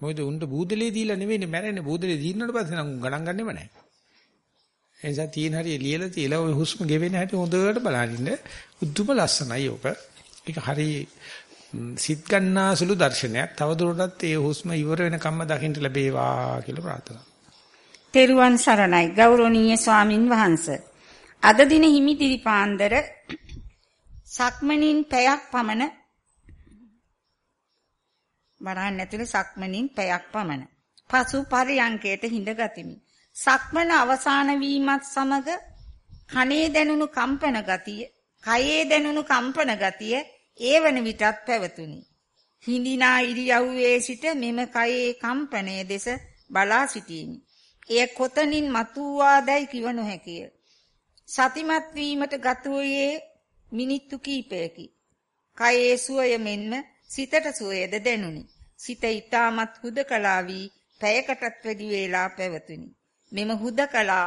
මොකද උන්ට බූදලේ දීලා නෙවෙයි මැරෙන්නේ බූදලේ දීන්නට පස්සේ නම් ගණන් ගන්නෙම නැහැ. ඒ නිසා තීන හරිය ලියලා තියලා ওই හුස්ම ගෙවෙන හැටි හොඳට බලනින්න උද්දුම ලස්සනයි ඕක. ඒක හරිය සිත් ගන්නාසුළු දර්ශනයක්. තවදුරටත් ඒ හුස්ම ඉවර වෙනකම්ම දකින්න ලැබේවා කියලා ප්‍රාර්ථනා. තෙරුවන් සරණයි ගෞරවනීය ස්වාමින් වහන්සේ. අද දින හිමිදිරි පාන්දර සක්මණින් පැයක් පමණ වරහන් ඇතුලේ සක්මණින් පැයක් පමණ. පසු පරියංකයට හිඳ ගතිමි. සක්මන අවසාන වීමත් සමග කනේ දැනුණු කම්පන ගතිය, කයේ දැනුණු කම්පන ගතිය ඒවන විටත් පැවතුණි. හිඳිනා ඉරියව්වේ සිට මෙම කයේ කම්පනයේ දෙස බලා සිටියෙමි. එය කොතනින් මතුවාදයි කිව නොහැකිය. සතිමත් වීමට ගත වූයේ මිනිත්තු කිහිපයකි. කයේ සුවය මෙන්ම සිතට සුවයද දැනුනි. සිත ඊටමත් හුදකලා වී පැයකටත් වැඩි වේලා පැවතුනි. මෙම හුදකලා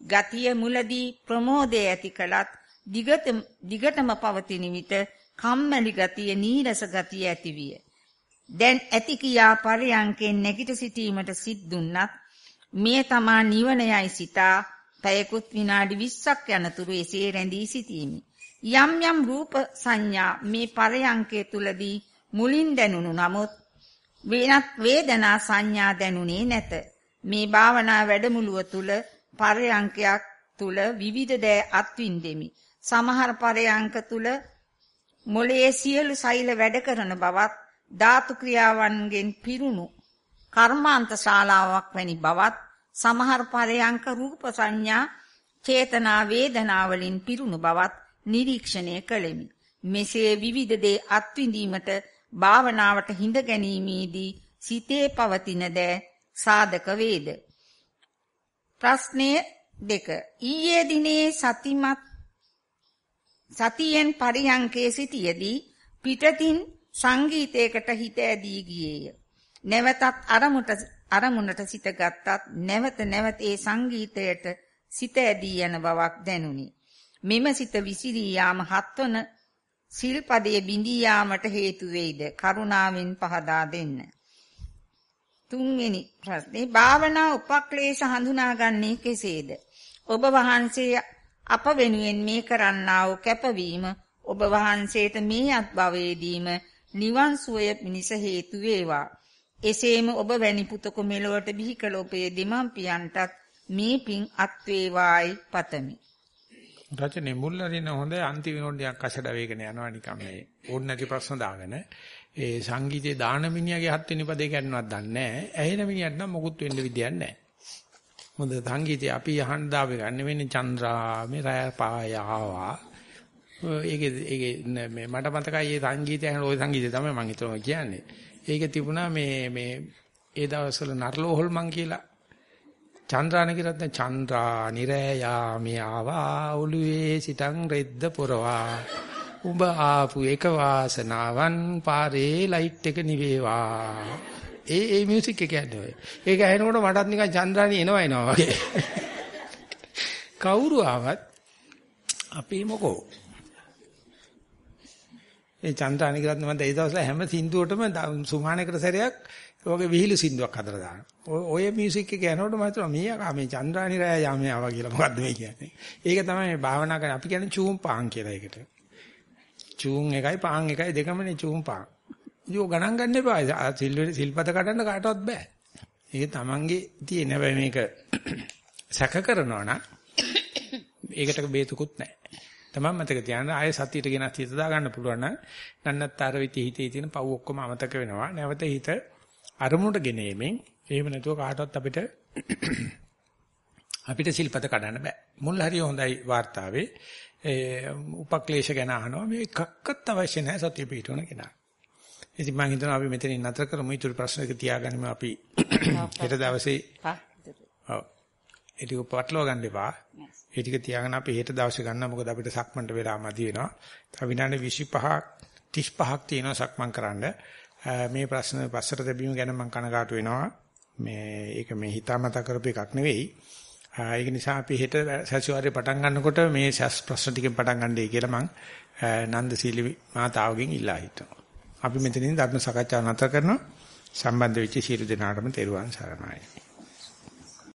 ගතිය මුලදී ප්‍රමෝදය ඇති කලත් දිගට දිගටම පවතින විට කම්මැලි ගතිය නීරස ගතිය ඇතිවිය. දැන් ඇති කියා පරයන්කෙන් නැගිට සිටීමට සිත් දුන්නත් මේ තමා නිවනයයි සිතා පැයකුත් විනාඩි 20ක් යනතුරු එසේ රැඳී සිටීමි. යම් යම් රූප සංඥා මේ පරයන්කේ තුලදී මුලින් දැනුණු නමුත් වෙනත් වේදනා සංඥා දැනුනේ නැත. මේ භාවනා වැඩමුළුව තුල පරයන්කයක් තුල විවිධ දෑ අත්විඳෙමි. සමහර පරයන්ක තුල මොළයේ සියලු සෛල වැඩ කරන බවත් ධාතු ක්‍රියාවන්ගෙන් පිරුණු කර්මාන්ත ශාලාවක් වැනි බවත් සමහර පරයන්ක රූප සංඥා චේතනා වේදනා වලින් පිරුණු බවත් නිරීක්ෂණය කළෙමි. මෙසේ විවිධ දේ අත්විඳීමට භාවනාවට හිඳ ගැනීමේදී සිතේ පවතින දෑ සාධක වේද. ප්‍රශ්නය දෙක. ඊයේ දිනේ සතිමත් සතියෙන් පරියංකේ සිටියේදී පිටතින් සංගීතයකට හිත ඇදී ගියේය. නැවතත් අරමුණට අරමුණට සිත ගත්තත් නැවත නැවත ඒ සංගීතයට සිත ඇදී යන බවක් දැනුනි. මෙම සිත විසිරී යාම හත්වන සිල්පදයේ බිඳී යාමට හේතු වෙයිද? කරුණාවෙන් පහදා දෙන්න. තුන්වෙනි ප්‍රශ්නේ භාවනා උපක්ලේශ හඳුනාගන්නේ කෙසේද? ඔබ වහන්සේ අප වෙනුවෙන් මේ කරන්නා වූ කැපවීම ඔබ වහන්සේට මේ අත්භවයේදීම නිවන් සුවය පිණිස හේතු වේවා. එසේම ඔබ වැනි පුතක මෙලොවට බිහි කළ ඔබේ දෙමම්පියන්ටත් මේ පින් අත් වේවායි පතමි. රචනේ මුල් අරින හොඳ අන්තිම වෙනෝඩියක් කසඩ වේගන යනවා නිකම් මේ ඕන නැති ප්‍රශ්න දාගෙන ඒ සංගීතයේ දාන මිනිහාගේ හත් වෙනි පදේ කියන්නවත් දන්නේ නැහැ. ඇහෙන මිනිහට නම් මොකුත් වෙන්න විදියක් නැහැ. මොකද සංගීතය අපි අහන්න දාවේ ගන්න වෙන්නේ චන්ද්‍රා මේ රය පායාවා. ඒකේ ඒකේ මේ මට මතකයි මේ සංගීතය අහන ওই සංගීතය තමයි මම හිතනවා කියන්නේ. ඒක තිබුණා මේ මේ ඒ දවස්වල නර්ලෝ හොල්මන් කියලා චන්ද්‍රාන කිරත් චන්ද්‍රා නිරයා මේ ආවා ඔළුවේ සිටන් රෙද්ද පොරවා උඹ ආපු එක වාසනාවන් පාරේ ලයිට් එක නිවේවා. ඒ ඒ මියුසික් එක යන්නේ ඔය. ඒක ඇහෙනකොට මටත් නිකන් චන්ද්‍රානි එනවා එනවා වගේ. කවුරු ආවත් අපි මොකෝ ඒ චන්ද්‍රානි කියලාත් මම ඒ දවස්වල හැම සින්දුවටම සුමානකට සැරයක් ඔයගේ විහිළු සින්දුවක් හදලා දානවා. ඔය මියුසික් එක යනකොට මම හිතුවා මීයා මේ චන්ද්‍රානි රෑ යාමේ ආවා කියලා මොකද්ද මේ කියන්නේ. ඒක තමයි මේ භාවනා කරන අපි කියන්නේ චූම් පාන් කියලා ඒකට. චූම් එකයි පාන් එකයි දෙකමනේ චූම් පාන්. ඉතින් ගණන් ගන්න එපා. සිල් සිල්පත කඩන්න කාටවත් බෑ. ඒක තමන්ගේ තියෙන හැබැයි මේක සැක කරනවා නම් ඒකට බේතුකුත් නැහැ. තමන් මතක තියාගන්න ආයෙ සතියට ගෙන හිත දා ගන්න පුළුවන් නම් නන්නත්තර විති හිතේ තියෙන පව් ඔක්කොම අමතක වෙනවා. නැවත හිත අරමුණට ගෙනීමෙන් එහෙම නැතුව කාටවත් අපිට අපිට සිල්පත කඩන්න බෑ. මුල් හරිය හොඳයි වார்த்தාවේ ඒ උපක්ලේශ ගැන අහනවා මේ එකක්වත් අවශ්‍ය නැහැ සත්‍ය පිටුන කෙනා. ඉතින් මම හිතනවා අපි මෙතනින් නතර කරමු. ඊටු ප්‍රශ්න එක තියාගනිමු අපි හෙට දවසේ. ඔව්. ඒ ටික පටලවා ගන්න එපා. ඒ ටික තියාගෙන අපි හෙට දවසේ ගන්න මොකද අපිට සක්මන්ට වෙලා මදි වෙනවා. තව විනාඩි 25ක් 35ක් තියෙනවා සක්මන් කරන්න. මේ ප්‍රශ්න පස්සට දෙබීම ගැන මම කනගාටු වෙනවා. මේ ඒක මේ හිතාමතා කරපු එකක් නෙවෙයි. ඒක නිසා අපි හෙට සතිವಾರේ පටන් ගන්නකොට මේ සස් ප්‍රශ්න ටිකෙන් පටන් ගන්නයි කියලා මම නන්දසීලි මාතාවගෙන් ඉල්ලා හිටනවා. අපි මෙතනින් ධර්ම සාකච්ඡාව නතර කරනවා. සම්බන්ධ වෙච්ච සියලු දෙනාටම තෙරුවන් සරණයි.